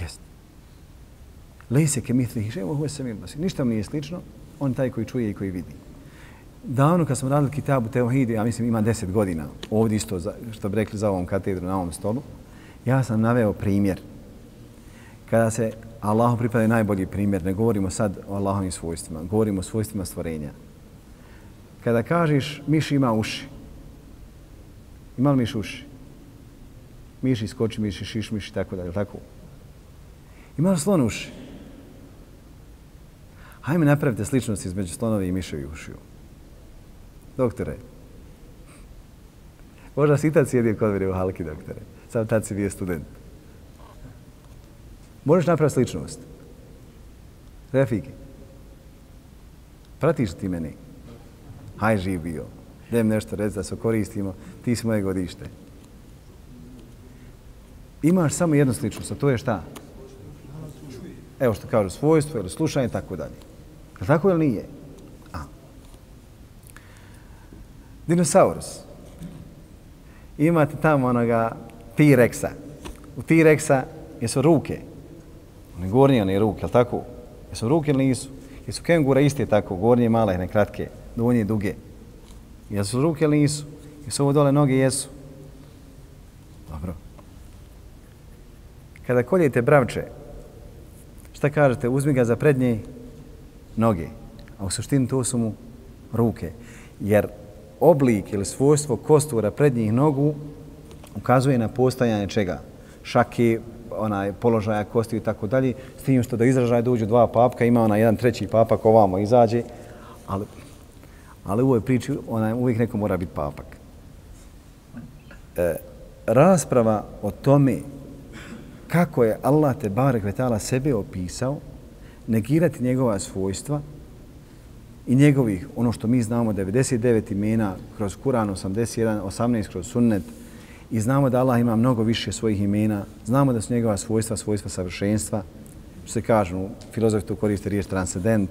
Jest. Lejse ke mitli hiševo huve se milbasi. Ništa mu nije slično, on taj koji čuje i koji vidi. Davno kad smo radili Kitabu Teohide, ja mislim ima deset godina, ovdje isto, za, što bi rekli za ovom katedru na ovom stolu, Ja sam naveo primjer. Kada se Allahu pripada najbolji primjer, ne govorimo sad o Allahovim svojstvima, govorimo o svojstvima stvorenja. Kada kažeš miš ima uši, ima li miš uši? Miš iskoči, miš šiš, miš i tako dalje, tako? Ima li slon uši? Hajme napravite sličnost između slonovi i miševi ušiju. Doktore, možda si tad sjedio kod mene u halki, doktore. Samo tad si bio student. Možeš napraviti sličnost. Refiki. Pratiš ti meni? Haj živ bio. Dajem nešto reći da se koristimo. Ti si moje godište. Imaš samo jednu sličnost, a to je šta? Evo što kažu, svojstvo ili slušanje, i tako dalje. Je tako ili nije? A. Dinosaurus. Imate tamo onoga T-Rexa. U T-Rexa jesu ruke. One gornje, one ruke, ali tako? Jesu ruke ili nisu? Jesu kengura iste tako, gornje male, ne kratke, donje duge. Jesu ruke ili nisu? Jesu ovo dole noge, jesu? Dobro. Kada koljete bravče, šta kažete, uzmi ga za prednje noge, a u suštini to su mu ruke. Jer oblik ili svojstvo kostura prednjih nogu ukazuje na postajanje čega? Šake, onaj položaja kosti i tako dalje, s tim što da izražaj dođu dva papka, ima onaj jedan treći papak ovamo izađe, ali, ali u ovoj priči onaj, uvijek neko mora biti papak. E, rasprava o tome kako je Allah te barek vetala sebe opisao, negirati njegova svojstva i njegovih, ono što mi znamo, 99 imena kroz Kur'an, 81, 18 kroz sunnet, i znamo da Allah ima mnogo više svojih imena, znamo da su njegova svojstva, svojstva savršenstva, što se kažu, ono, filozofi to koriste riječ transcendent,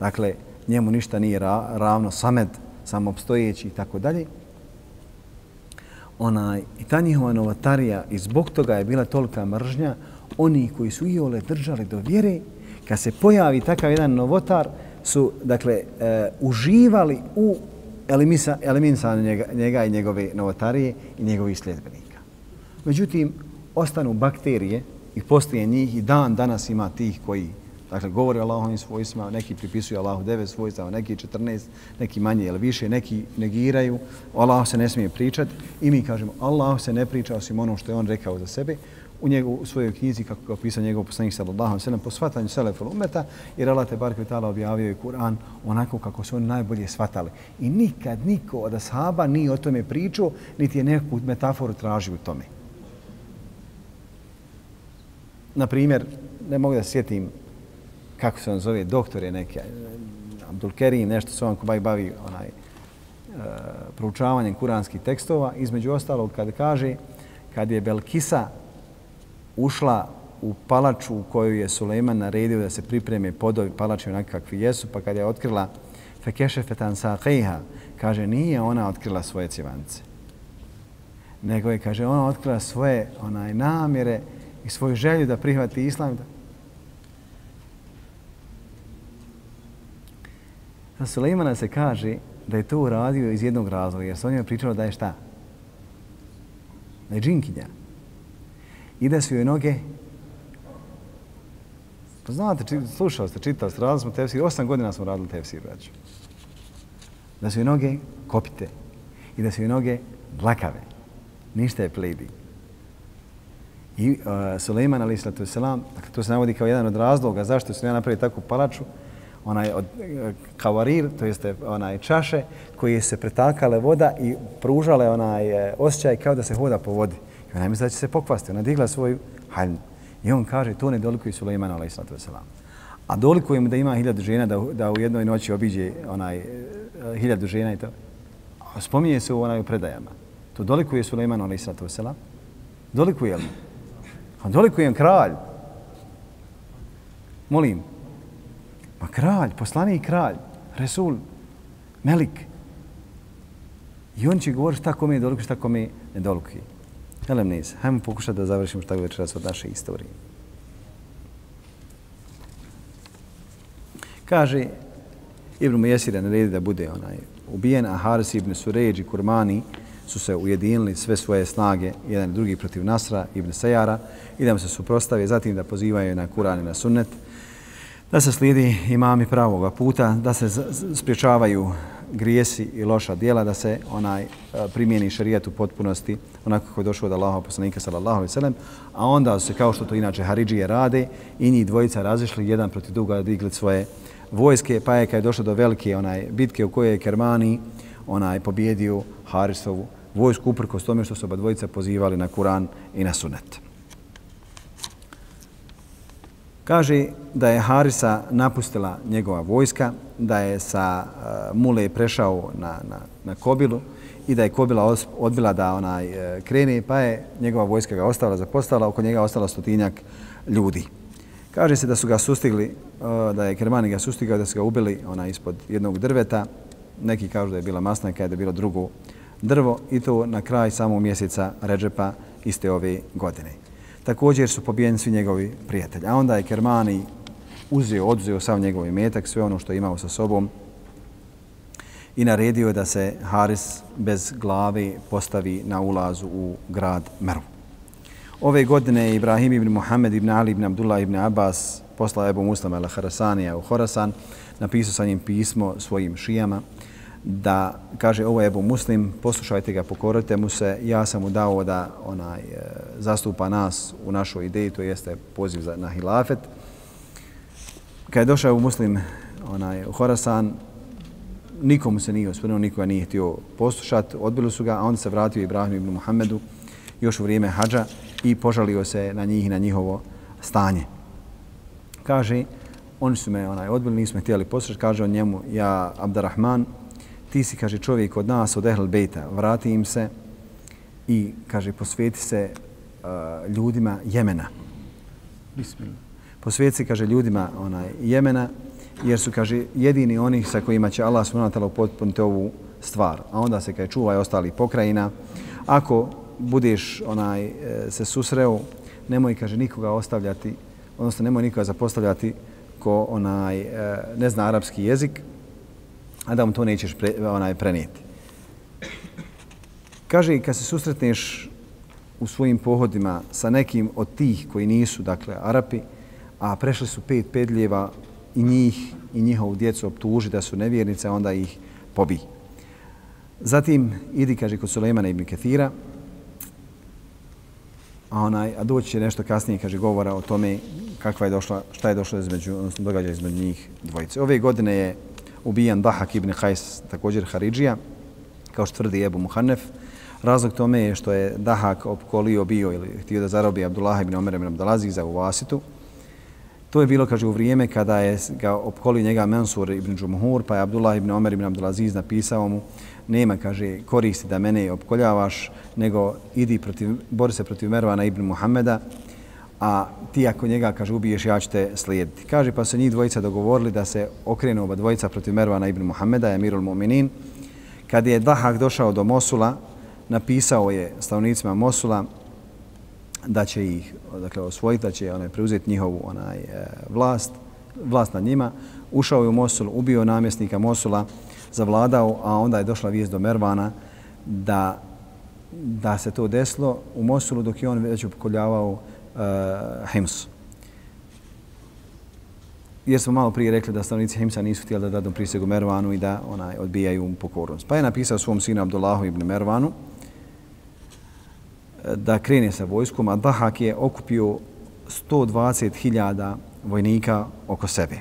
dakle, njemu ništa nije ra ravno, samed, samopstojeći i tako dalje. Onaj, I ta njihova novatarija i zbog toga je bila tolika mržnja, oni koji su i ole držali do vjere, kad se pojavi takav jedan novotar, su, dakle, e, uživali u eliminisanje njega, njega i njegove novotarije i njegovih sljedbenika. Međutim, ostanu bakterije i postoje njih i dan danas ima tih koji Dakle, govori o Allahovim svojstvima, neki pripisuju Allahu devet svojstava, neki 14, neki manje ili više, neki negiraju. O Allahu se ne smije pričati i mi kažemo Allahu se ne priča osim ono što je on rekao za sebe u, njegu, u svojoj knjizi kako ga opisao njegov poslanik sallallahu alejhi ve sellem po svatanju seleful umeta jer Allah te barke taala objavio je Kur'an onako kako su oni najbolje svatali i nikad niko od ashaba ni o tome pričao niti je neku metaforu tražio u tome. Na primjer ne mogu da sjetim kako se on zove doktor je neki Abdul Kerim nešto se on kubaj bavi onaj e, proučavanjem kuranskih tekstova. Između ostalog kad kaže kad je Belkisa ušla u palaču u kojoj je Sulejman naredio da se pripreme podovi palače onakvi kakvi jesu, pa kad je otkrila fekešefetan saqeha, kaže nije ona otkrila svoje cjevance. Nego je, kaže, ona otkrila svoje onaj namjere i svoju želju da prihvati islam. Za Sulejmana se kaže da je to uradio iz jednog razloga, jer se o njoj pričalo da je šta? Da je džinkinja i da su joj noge Pa znate, či, slušao ste, čitao ste, radili smo tefsir, osam godina smo radili tefsir, braću. Da su joj noge kopite i da su joj noge dlakave. Ništa je pledi. I uh, Suleiman, ali islatu selam, dakle, to se navodi kao jedan od razloga zašto su ja napravili takvu palaču, onaj od uh, kavarir, to jeste onaj čaše, koji se pretakale voda i pružale onaj uh, osjećaj kao da se hoda po vodi. I ona misla da će se pokvasti. Ona digla svoju haljnu. I on kaže, to ne dolikuje Sulejmanu, alaih sallatu wasalam. A dolikuje mu da ima hiljadu žena, da, da u jednoj noći obiđe onaj, eh, hiljadu žena i to. A spominje se u onaj predajama. To dolikuje Suleiman, alaih sallatu wasalam. Dolikuje li? A dolikuje im kralj. Molim. Ma kralj, poslani kralj, Resul, Melik. I on će govoriti šta kome je dolikuje, šta kome ne dolikuje. Elem niz. Hajmo pokušati da završimo šta večeras od naše istorije. Kaže, Ibn Mujesira naredi da bude onaj ubijen, a Haris ibn Suređ i Kurmani su se ujedinili sve svoje snage, jedan i drugi protiv Nasra ibn Sejara, i da mu se suprostave, zatim da pozivaju na Kur'an i na sunnet, da se slijedi imami pravog puta, da se spriječavaju grijesi i loša dijela da se onaj primjeni primijeni šerijat u potpunosti onako kako je došao od Allaha poslanika sallallahu alejhi ve sellem a onda se kao što to inače haridžije rade i njih dvojica razišli jedan protiv druga digli svoje vojske pa je kad je došlo do velike onaj bitke u kojoj je Kermani onaj pobjedio Harisovu vojsku uprkos tome što su oba dvojica pozivali na Kur'an i na Sunnet. Kaže da je Harisa napustila njegova vojska, da je sa e, Mule prešao na, na, na Kobilu i da je Kobila odbila da onaj e, krene, pa je njegova vojska ga ostala zapostala, oko njega ostalo stotinjak ljudi. Kaže se da su ga sustigli, e, da je Kermani ga sustigao, da su ga ubili ona ispod jednog drveta. Neki kažu da je bila masna, da je bilo drugo drvo i to na kraj samog mjeseca Ređepa iste ove godine. Također su pobijeni svi njegovi prijatelji. A onda je Kermani uzeo, odzeo sav njegov imetak, sve ono što je imao sa sobom i naredio je da se Haris bez glave postavi na ulazu u grad Meru. Ove godine Ibrahim ibn Muhammed ibn Ali ibn Abdullah ibn Abbas poslao Ebu Muslima al Harasanija u Horasan, napisao sa njim pismo svojim šijama da kaže ovo je Ebu Muslim, poslušajte ga, pokorite mu se, ja sam mu dao da onaj, e, zastupa nas u našoj ideji, to jeste poziv za, na hilafet. Kad je došao Ebu Muslim onaj, u Horasan, nikomu se nije osvrnuo, nikoga nije htio poslušati, odbili su ga, a on se vratio Ibrahim ibn Muhammedu još u vrijeme hađa i požalio se na njih i na njihovo stanje. Kaže, oni su me onaj odbili, nismo htjeli poslušati, kaže on njemu, ja Abdurrahman, ti si, kaže, čovjek od nas, od Ehl Bejta, vrati im se i, kaže, posveti se uh, ljudima Jemena. Bismillah. Posveti se, kaže, ljudima onaj, Jemena, jer su, kaže, jedini oni sa kojima će Allah svunatala upotpuniti ovu stvar. A onda se, kaže, čuvaj ostali pokrajina. Ako budeš onaj e, se susreo, nemoj, kaže, nikoga ostavljati, odnosno nemoj nikoga zapostavljati ko onaj e, ne zna arapski jezik, a da mu to nećeš pre, onaj prenijeti. Kaže, kad se susretneš u svojim pohodima sa nekim od tih koji nisu, dakle, Arapi, a prešli su pet pedljeva i njih i njihovu djecu optuži da su nevjernice, onda ih pobi. Zatim idi, kaže, kod Sulejmana ibn Kethira, a, onaj, a doći će nešto kasnije, kaže, govora o tome kakva je došla, šta je došlo između, odnosno događa između njih dvojice. Ove godine je ubijan Dahak ibn Hajs, također Haridžija, kao što tvrdi Ebu Muhannef. Razlog tome je što je Dahak opkolio bio ili htio da zarobi Abdullah ibn Omer ibn Abdulaziza u Vasitu. To je bilo, kaže, u vrijeme kada je ga opkolio njega Mansur ibn Džumhur, pa je Abdullah ibn Omer ibn Abdulaziz napisao mu nema, kaže, koristi da mene opkoljavaš, nego idi protiv, bori se protiv Mervana ibn Muhammeda, a ti ako njega, kaže, ubiješ, ja ću te slijediti. Kaže, pa se njih dvojica dogovorili da se okrenu oba dvojica protiv Mervana ibn Muhammeda, Emirul Mu'minin. Kad je Dahak došao do Mosula, napisao je stavnicima Mosula da će ih dakle, osvojiti, da će onaj, preuzeti njihovu onaj, e, vlast, vlast nad njima. Ušao je u Mosul, ubio namjesnika Mosula, zavladao, a onda je došla vijest do Mervana da, da se to desilo u Mosulu dok je on već upokoljavao uh, Eh, Hims. Jer smo malo prije rekli da stanovnici Himsa nisu htjeli da dadu prisegu Mervanu i da onaj odbijaju pokornost. Pa je napisao svom sinu Abdullahu ibn Mervanu eh, da krene sa vojskom, a Dahak je okupio 120.000 vojnika oko sebe.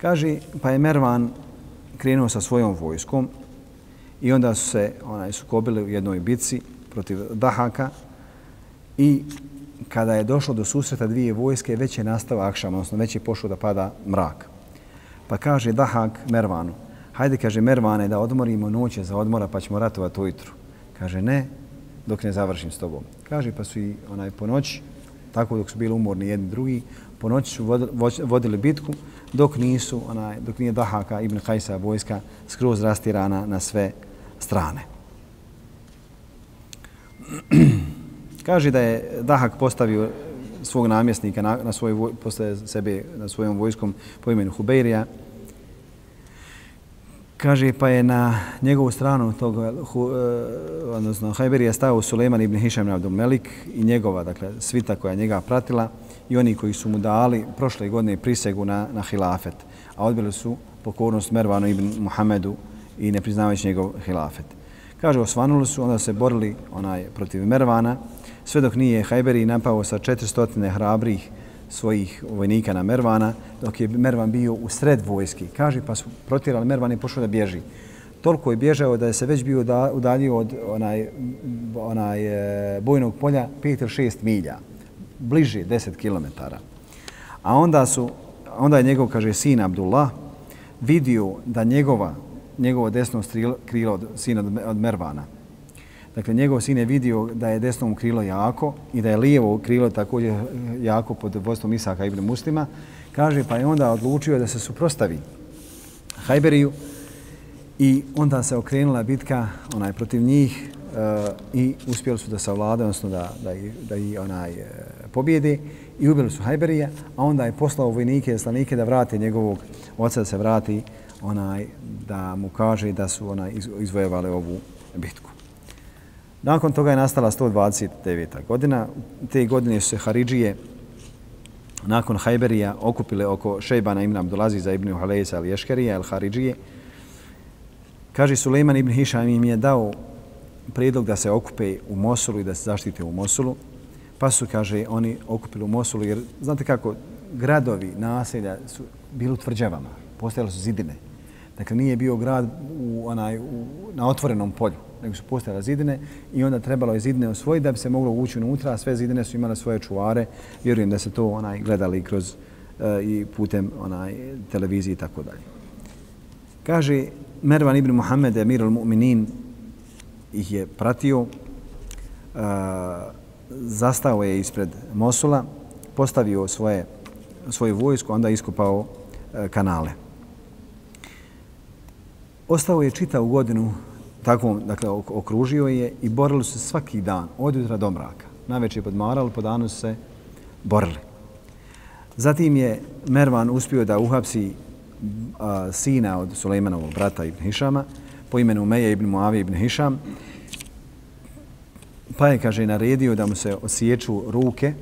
Kaže, pa je Mervan krenuo sa svojom vojskom i onda su se onaj, sukobili u jednoj bitci protiv Dahaka i kada je došlo do susreta dvije vojske, već je nastao akšam, odnosno već je pošao da pada mrak. Pa kaže Dahak Mervanu, hajde, kaže Mervane, da odmorimo noće za odmora pa ćemo ratovati ujutru. Kaže, ne, dok ne završim s tobom. Kaže, pa su i onaj po noći, tako dok su bili umorni jedni drugi, po noći su vodili bitku dok nisu onaj dok nije Dahaka ibn Kajsa vojska skroz rastirana na sve strane. *clears throat* Kaže da je Dahak postavio svog namjesnika na, na svoj posle sebe na svojom vojskom po imenu Hubeirija. Kaže pa je na njegovu stranu tog eh, hu, uh, odnosno Hajberija stao Suleiman ibn Hišam Abdul Melik i njegova dakle svita koja njega pratila i oni koji su mu dali prošle godine prisegu na, na hilafet, a odbili su pokornost Mervanu ibn Muhammedu i ne priznavajući njegov hilafet. Kaže, osvanuli su, onda se borili onaj protiv Mervana, sve dok nije Hajberi napao sa 400 hrabrih svojih vojnika na Mervana, dok je Mervan bio u sred vojski. Kaže, pa su protirali Mervan i pošao da bježi. Toliko je bježao da je se već bio udaljio od onaj, onaj e, bojnog polja 5 ili 6 milja bliže 10 km. A onda su onda je njegov kaže sin Abdullah vidio da njegova njegovo desno krilo od sina od Mervana. Dakle, njegov sin je vidio da je desno mu krilo jako i da je lijevo krilo također jako pod vodstvom Isaka ibn Muslima. Kaže, pa je onda odlučio da se suprostavi Hajberiju i onda se okrenula bitka onaj protiv njih e, i uspjeli su da savlade, odnosno da, da, da i onaj eh, e, pobjede i ubili su Hajberija, a onda je poslao vojnike i slanike da vrate njegovog oca da se vrati onaj da mu kaže da su ona izvojevale ovu bitku. Nakon toga je nastala 129. godina. Te godine su se Haridžije nakon Hajberija okupile oko Šejbana ibn Abdulaziza ibn Halejsa al Ješkerija al Haridžije. Kaže Suleiman ibn Hišam im je dao predlog da se okupe u Mosulu i da se zaštite u Mosulu. Pa su, kaže, oni okupili u Mosulu jer znate kako, gradovi, naselja su bili u tvrđavama, postojale su zidine. Dakle, nije bio grad u, onaj, u, na otvorenom polju, nego su postojale zidine i onda trebalo je zidine osvojiti da bi se moglo ući unutra, a sve zidine su imale svoje čuvare. Vjerujem da se to onaj gledali kroz e, i putem onaj televizije i tako dalje. Kaže Mervan ibn Muhammed, Emir al-Mu'minin, ih je pratio, uh, zastao je ispred Mosula, postavio svoje, svoju vojsku, onda iskopao e, kanale. Ostao je čitavu godinu takvom, dakle, okružio je i borili su se svaki dan, od jutra do mraka. Najveće je podmarali, po danu su se borili. Zatim je Mervan uspio da uhapsi a, sina od Sulejmanovog brata Ibn Hišama, po imenu Meje ibn Muavi ibn Hišam, pa je, kaže, naredio da mu se osjeću ruke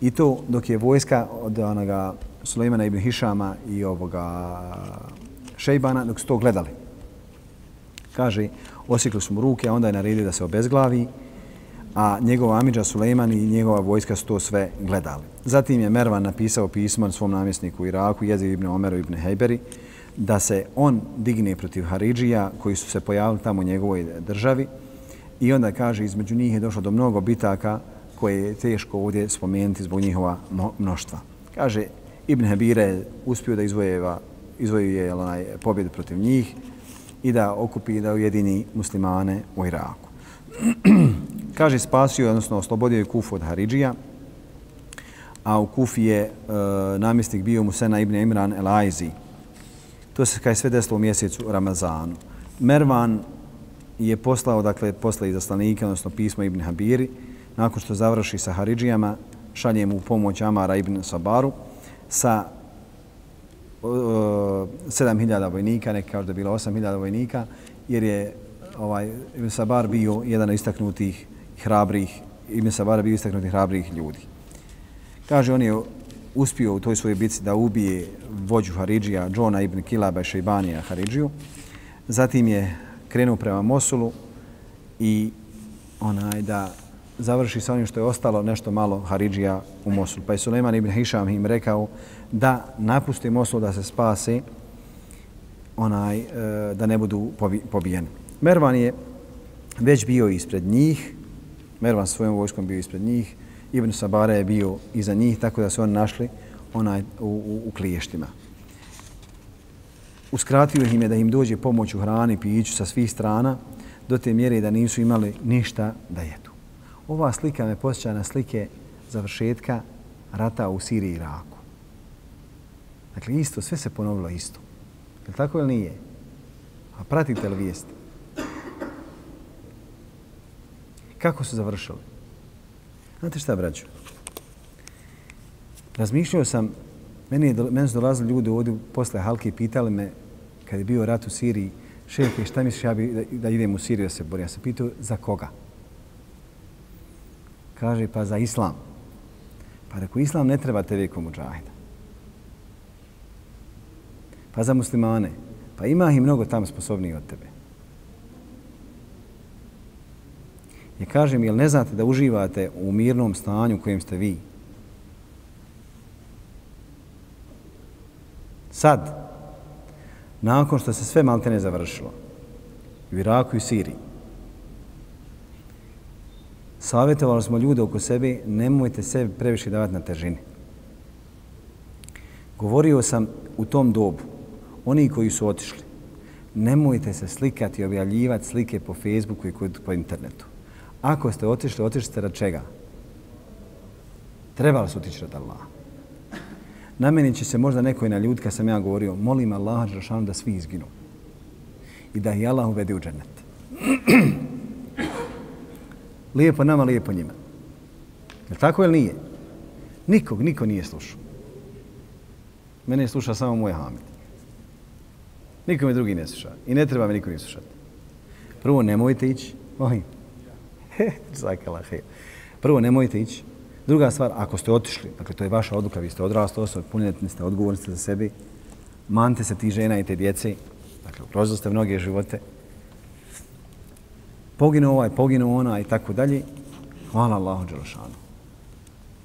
i to dok je vojska od onoga Sulejmana ibn Hišama i ovoga Šejbana, dok su to gledali. Kaže, osjekli su mu ruke, a onda je naredio da se obezglavi, a njegova Amidža Sulejman i njegova vojska su to sve gledali. Zatim je Mervan napisao pismo svom namjesniku u Iraku, Jezid ibn Omeru ibn Hejberi, da se on digne protiv Haridžija koji su se pojavili tamo u njegovoj državi i onda kaže između njih je došlo do mnogo bitaka koje je teško ovdje spomenuti zbog njihova mnoštva. Kaže, Ibn Habire je uspio da izvojeva, izvojuje onaj, pobjedu protiv njih i da okupi da ujedini muslimane u Iraku. *clears throat* kaže, spasio, odnosno oslobodio je Kufu od Haridžija, a u Kufi je e, namjestnik bio Musena ibn Imran el Aizi, To se kaj sve desilo u mjesecu Ramazanu. Mervan je poslao, dakle, posle izaslanika, odnosno pismo Ibn Habiri, nakon što završi sa Haridžijama, šalje mu pomoć Amara Ibn Sabaru sa 7000 vojnika, neka kažu da je bilo 8000 vojnika, jer je ovaj Ibn Sabar bio jedan od istaknutih hrabrih, Ibn Sabar bio istaknutih hrabrih ljudi. Kaže, on je uspio u toj svojoj bici da ubije vođu Haridžija, Džona ibn Kilaba i Šeibanija Haridžiju. Zatim je krenuo prema Mosulu i onaj da završi sa onim što je ostalo nešto malo Haridžija u Mosul. Pa je Suleiman ibn Hišam im rekao da napusti Mosul da se spase onaj, e, da ne budu pobijeni. Mervan je već bio ispred njih, Mervan svojom vojskom bio ispred njih, Ibn Sabara je bio iza njih, tako da su oni našli onaj u, u, u kliještima. Uskratio im je da im dođe pomoć u hrani, piću sa svih strana, do te mjere da nisu imali ništa da jedu. Ova slika me posjeća na slike završetka rata u Siriji i Iraku. Dakle, isto, sve se ponovilo isto. Je tako ili nije? A pratite li vijesti? Kako su završili? Znate šta, braću? Razmišljao sam, meni, je, meni su dolazili ljudi ovdje posle Halke i pitali me, kad je bio rat u Siriji, šefe, šta misliš ja bi da, da idem u Siriju da se borim? Ja sam pitao, za koga? Kaže, pa za islam. Pa rekao, islam ne treba tebe kao muđahida. Pa za muslimane. Pa ima ih mnogo tamo sposobniji od tebe. Ja kažem, jel ne znate da uživate u mirnom stanju u kojem ste vi? Sad, nakon što se sve maltene završilo, u Iraku i Siriji, savjetovali smo ljude oko sebe, nemojte sebi previše davati na težini. Govorio sam u tom dobu, oni koji su otišli, nemojte se slikati i objavljivati slike po Facebooku i po internetu. Ako ste otišli, otišli ste rad čega? Trebali su otići rad Allaha. Na meni će se možda neko i na ljud, kad sam ja govorio, molim Allah Žešanu da svi izginu. I da ih Allah uvede u džennet. *clears throat* lijepo nama, lijepo njima. Je tako ili nije? Nikog, niko nije slušao. Mene je slušao samo moj Hamid. Niko me drugi ne sluša. I ne treba me niko ne slušati. Prvo, nemojte ići. Ohim *laughs* Zakala, hej. Prvo, nemojte ići. Druga stvar, ako ste otišli, dakle to je vaša odluka, vi ste odrasli osobe, punjetni ste, odgovorni ste za sebi, mante se ti žena i te djece, dakle ugrozili ste mnoge živote, poginu ovaj, poginu ona i tako dalje, hvala Allahu Đelšanu.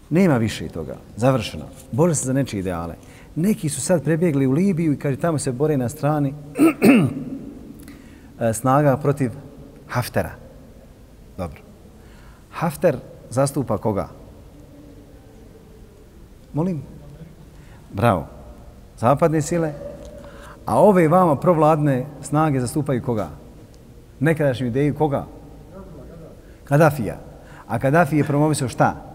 Nema više toga, završeno. Bore se za nečije ideale. Neki su sad prebjegli u Libiju i kaže tamo se bore na strani *clears throat* eh, snaga protiv Haftera. Dobro. Hafter zastupa koga? Molim? Bravo. Zapadne sile. A ove vama provladne snage zastupaju koga? Nekadašnju ideju koga? Kadafija. A Kadafi je promovisao šta?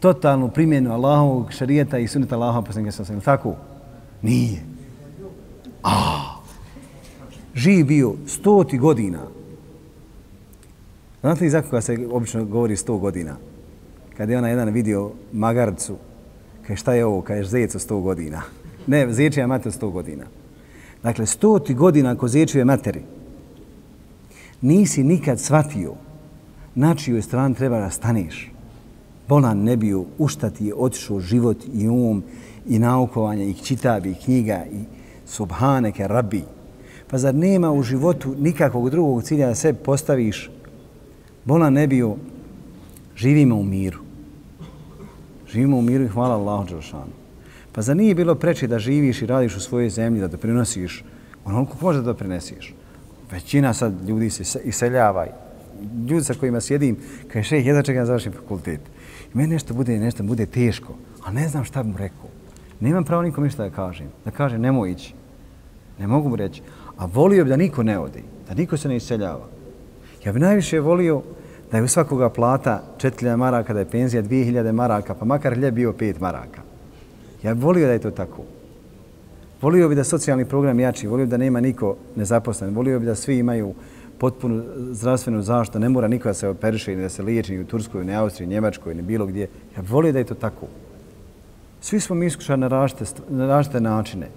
Totalnu primjenu Allahovog šarijeta i suneta Allahova posljednika sa Tako? Nije. A, živ bio stoti godina. Znate li za koga se obično govori sto godina? Kad je ona jedan vidio magarcu, kaže šta je ovo, kaže zec od sto godina. *laughs* Ne, zečija mater sto godina. Dakle, stoti godina ko zečuje materi, nisi nikad shvatio na čijoj strani treba da staneš. Bolan ne bio u šta ti je otišao život i um i naukovanje i čitabi i knjiga i subhaneke rabi. Pa zar nema u životu nikakvog drugog cilja da se postaviš? Bolan ne bio živimo u miru. Živimo u miru i hvala Allahu Đelšanu. Pa za nije bilo preče da živiš i radiš u svojoj zemlji, da doprinosiš onoliko može da doprinesiš. Većina sad ljudi se iseljava. Ljudi sa kojima sjedim, kaže šeh, jedva čekam završim fakultet. I meni nešto bude, nešto bude teško, a ne znam šta bi mu rekao. Nemam pravo nikom ništa da kažem. Da kažem, nemoj ići. Ne mogu mu reći. A volio bi da niko ne odi, da niko se ne iseljava. Ja bi najviše volio da je u svakoga plata 4000 maraka, da je penzija 2000 maraka, pa makar hljeb bio 5 maraka. Ja bih volio da je to tako. Volio bi da socijalni program jači, volio bi da nema niko nezaposlen, volio bi da svi imaju potpunu zdravstvenu zaštitu, ne mora niko da se operiše ni da se liječi ni u Turskoj, ni Austriji, ni Njemačkoj, ni bilo gdje. Ja volio da je to tako. Svi smo mi iskušani na različite, na različite načine.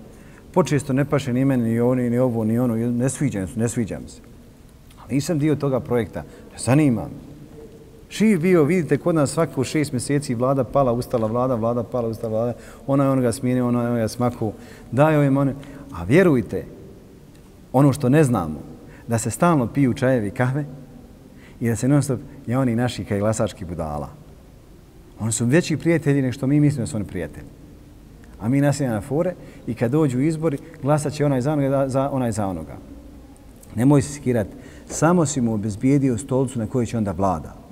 Počesto ne paše ni meni, ni ovo, ni ovo, ni ono, ne sviđam se, ne sviđam se. Ali nisam dio toga projekta, ne zanimam. Živ bio, vidite, kod nas svako šest mjeseci vlada pala, ustala vlada, vlada pala, ustala vlada, ona je onoga smijenio, ona je onoga smaku, daje ovim one. A vjerujte, ono što ne znamo, da se stalno piju čajevi kahve i da se non stop je oni naši kaj glasački budala. Oni su veći prijatelji nego što mi mislimo da su oni prijatelji. A mi nasilja na fore i kad dođu izbori, glasat će onaj za onoga, za, onaj za onoga. Nemoj se skirati. Samo si mu obezbijedio stolicu na kojoj će onda vlada.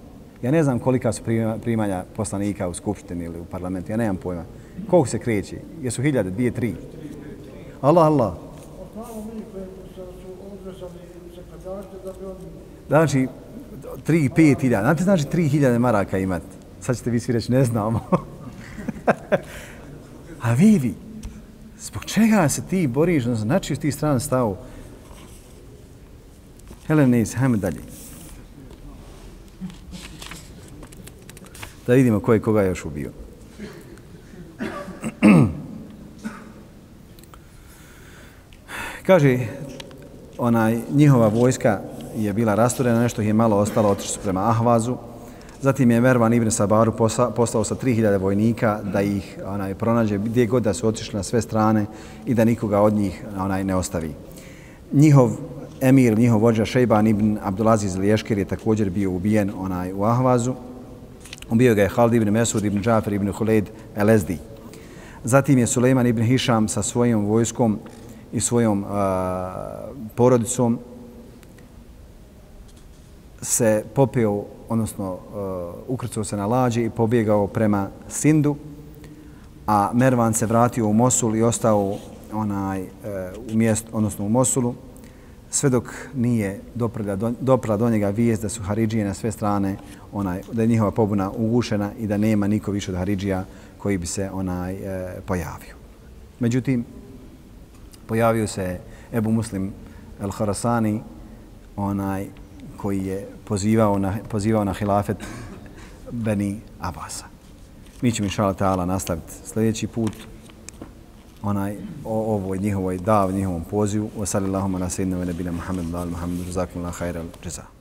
Ja ne znam kolika su primanja poslanika u skupštini ili u parlamentu, ja nemam pojma. Koliko se kreće? Jesu hiljade, dvije, tri? Allah, Allah. Znači, tri, pet hiljada. Znate znači tri hiljade maraka imati? Sad ćete vi svi reći, ne znamo. *laughs* A vidi, zbog čega se ti boriš, znači ti stran stavu? Helenis, hajmo dalje. Da vidimo ko je koga još ubio. Kaže, onaj, njihova vojska je bila rasturena, nešto je malo ostalo, otišli su prema Ahvazu. Zatim je Mervan Ibn Sabaru poslao sa 3000 vojnika da ih onaj, pronađe gdje god da su otišli na sve strane i da nikoga od njih onaj ne ostavi. Njihov emir, njihov vođa Šejban ibn Abdulaziz Liješkir je također bio ubijen onaj u Ahvazu. Ubio ga je Halid ibn Mesud ibn Džafer ibn Huled el-Ezdi. Zatim je Suleiman ibn Hišam sa svojom vojskom i svojom uh, porodicom se popio, odnosno uh, ukrcao se na lađi i pobjegao prema Sindu, a Mervan se vratio u Mosul i ostao onaj, uh, u mjestu, odnosno u Mosulu, sve dok nije doprla do, doprla do njega vijest da su Haridžije na sve strane, onaj, da je njihova pobuna ugušena i da nema niko više od Haridžija koji bi se onaj e, pojavio. Međutim, pojavio se Ebu Muslim el-Harasani, onaj koji je pozivao na, pozivao na hilafet Beni Abasa. Mi ćemo inšala ta'ala nastaviti sljedeći put onaj o ovoj njihovoj dav, njihovom pozivu. Wa sallallahu ala sayyidina wa nabina Muhammad wa ala Muhammad. Jazakumullahu khairal jazaa.